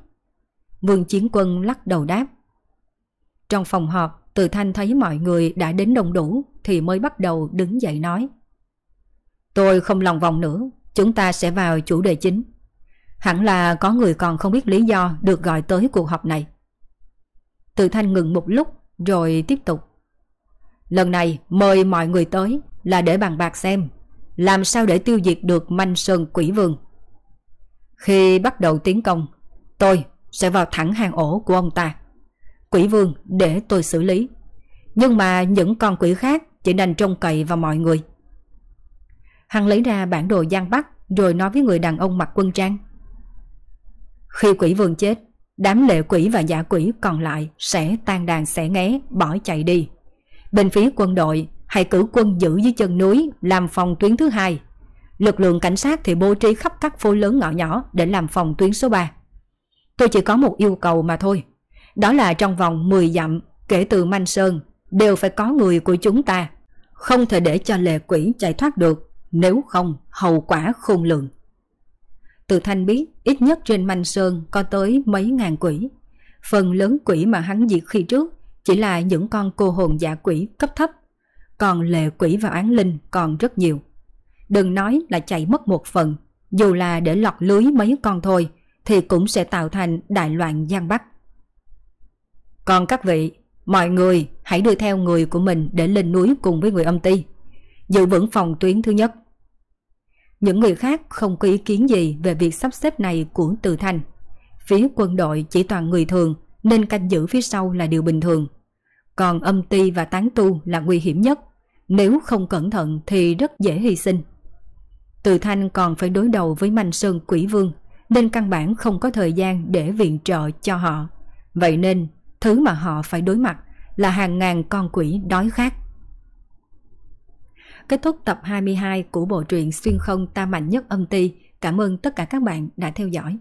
Vương Chiến Quân lắc đầu đáp. Trong phòng họp, Từ Thanh thấy mọi người đã đến đông đủ thì mới bắt đầu đứng dậy nói. Tôi không lòng vòng nữa, chúng ta sẽ vào chủ đề chính. Hẳn là có người còn không biết lý do được gọi tới cuộc họp này. Từ Thanh ngừng một lúc rồi tiếp tục. Lần này mời mọi người tới là để bàn bạc xem làm sao để tiêu diệt được manh sơn quỷ vương. Khi bắt đầu tiến công, tôi sẽ vào thẳng hang ổ của ông ta. Quỷ vương để tôi xử lý. Nhưng mà những con quỷ khác chỉ đành trông cậy vào mọi người. Hắn lấy ra bản đồ Giang Bắc rồi nói với người đàn ông mặc quân trang. Khi quỷ vương chết, đám lệ quỷ và giả quỷ còn lại sẽ tan đàn xẻ nghé, bỏ chạy đi. Bên phía quân đội, hãy cử quân giữ dưới chân núi làm phòng tuyến thứ hai. Lực lượng cảnh sát thì bố trí khắp các phố lớn ngõ nhỏ để làm phòng tuyến số 3. Tôi chỉ có một yêu cầu mà thôi. Đó là trong vòng 10 dặm kể từ Manh Sơn đều phải có người của chúng ta không thể để cho lệ quỷ chạy thoát được, nếu không hậu quả khôn lường. Từ Thanh biết ít nhất trên Manh Sơn có tới mấy ngàn quỷ. Phần lớn quỷ mà hắn diệt khi trước chỉ là những con cô hồn giả quỷ cấp thấp. Còn lệ quỷ và oán linh còn rất nhiều. Đừng nói là chạy mất một phần, dù là để lọt lưới mấy con thôi thì cũng sẽ tạo thành đại loạn giang bắc. Còn các vị Mọi người hãy đưa theo người của mình để lên núi cùng với người âm ti. giữ vững phòng tuyến thứ nhất. Những người khác không có ý kiến gì về việc sắp xếp này của Từ Thanh. Phía quân đội chỉ toàn người thường nên canh giữ phía sau là điều bình thường. Còn âm ti và tán tu là nguy hiểm nhất. Nếu không cẩn thận thì rất dễ hy sinh. Từ Thanh còn phải đối đầu với Manh Sơn Quỷ Vương nên căn bản không có thời gian để viện trợ cho họ. Vậy nên, thứ mà họ phải đối mặt là hàng ngàn con quỷ đói khát. Kết thúc tập 22 của bộ truyện Xuyên không ta mạnh nhất âm ti. Cảm ơn tất cả các bạn đã theo dõi.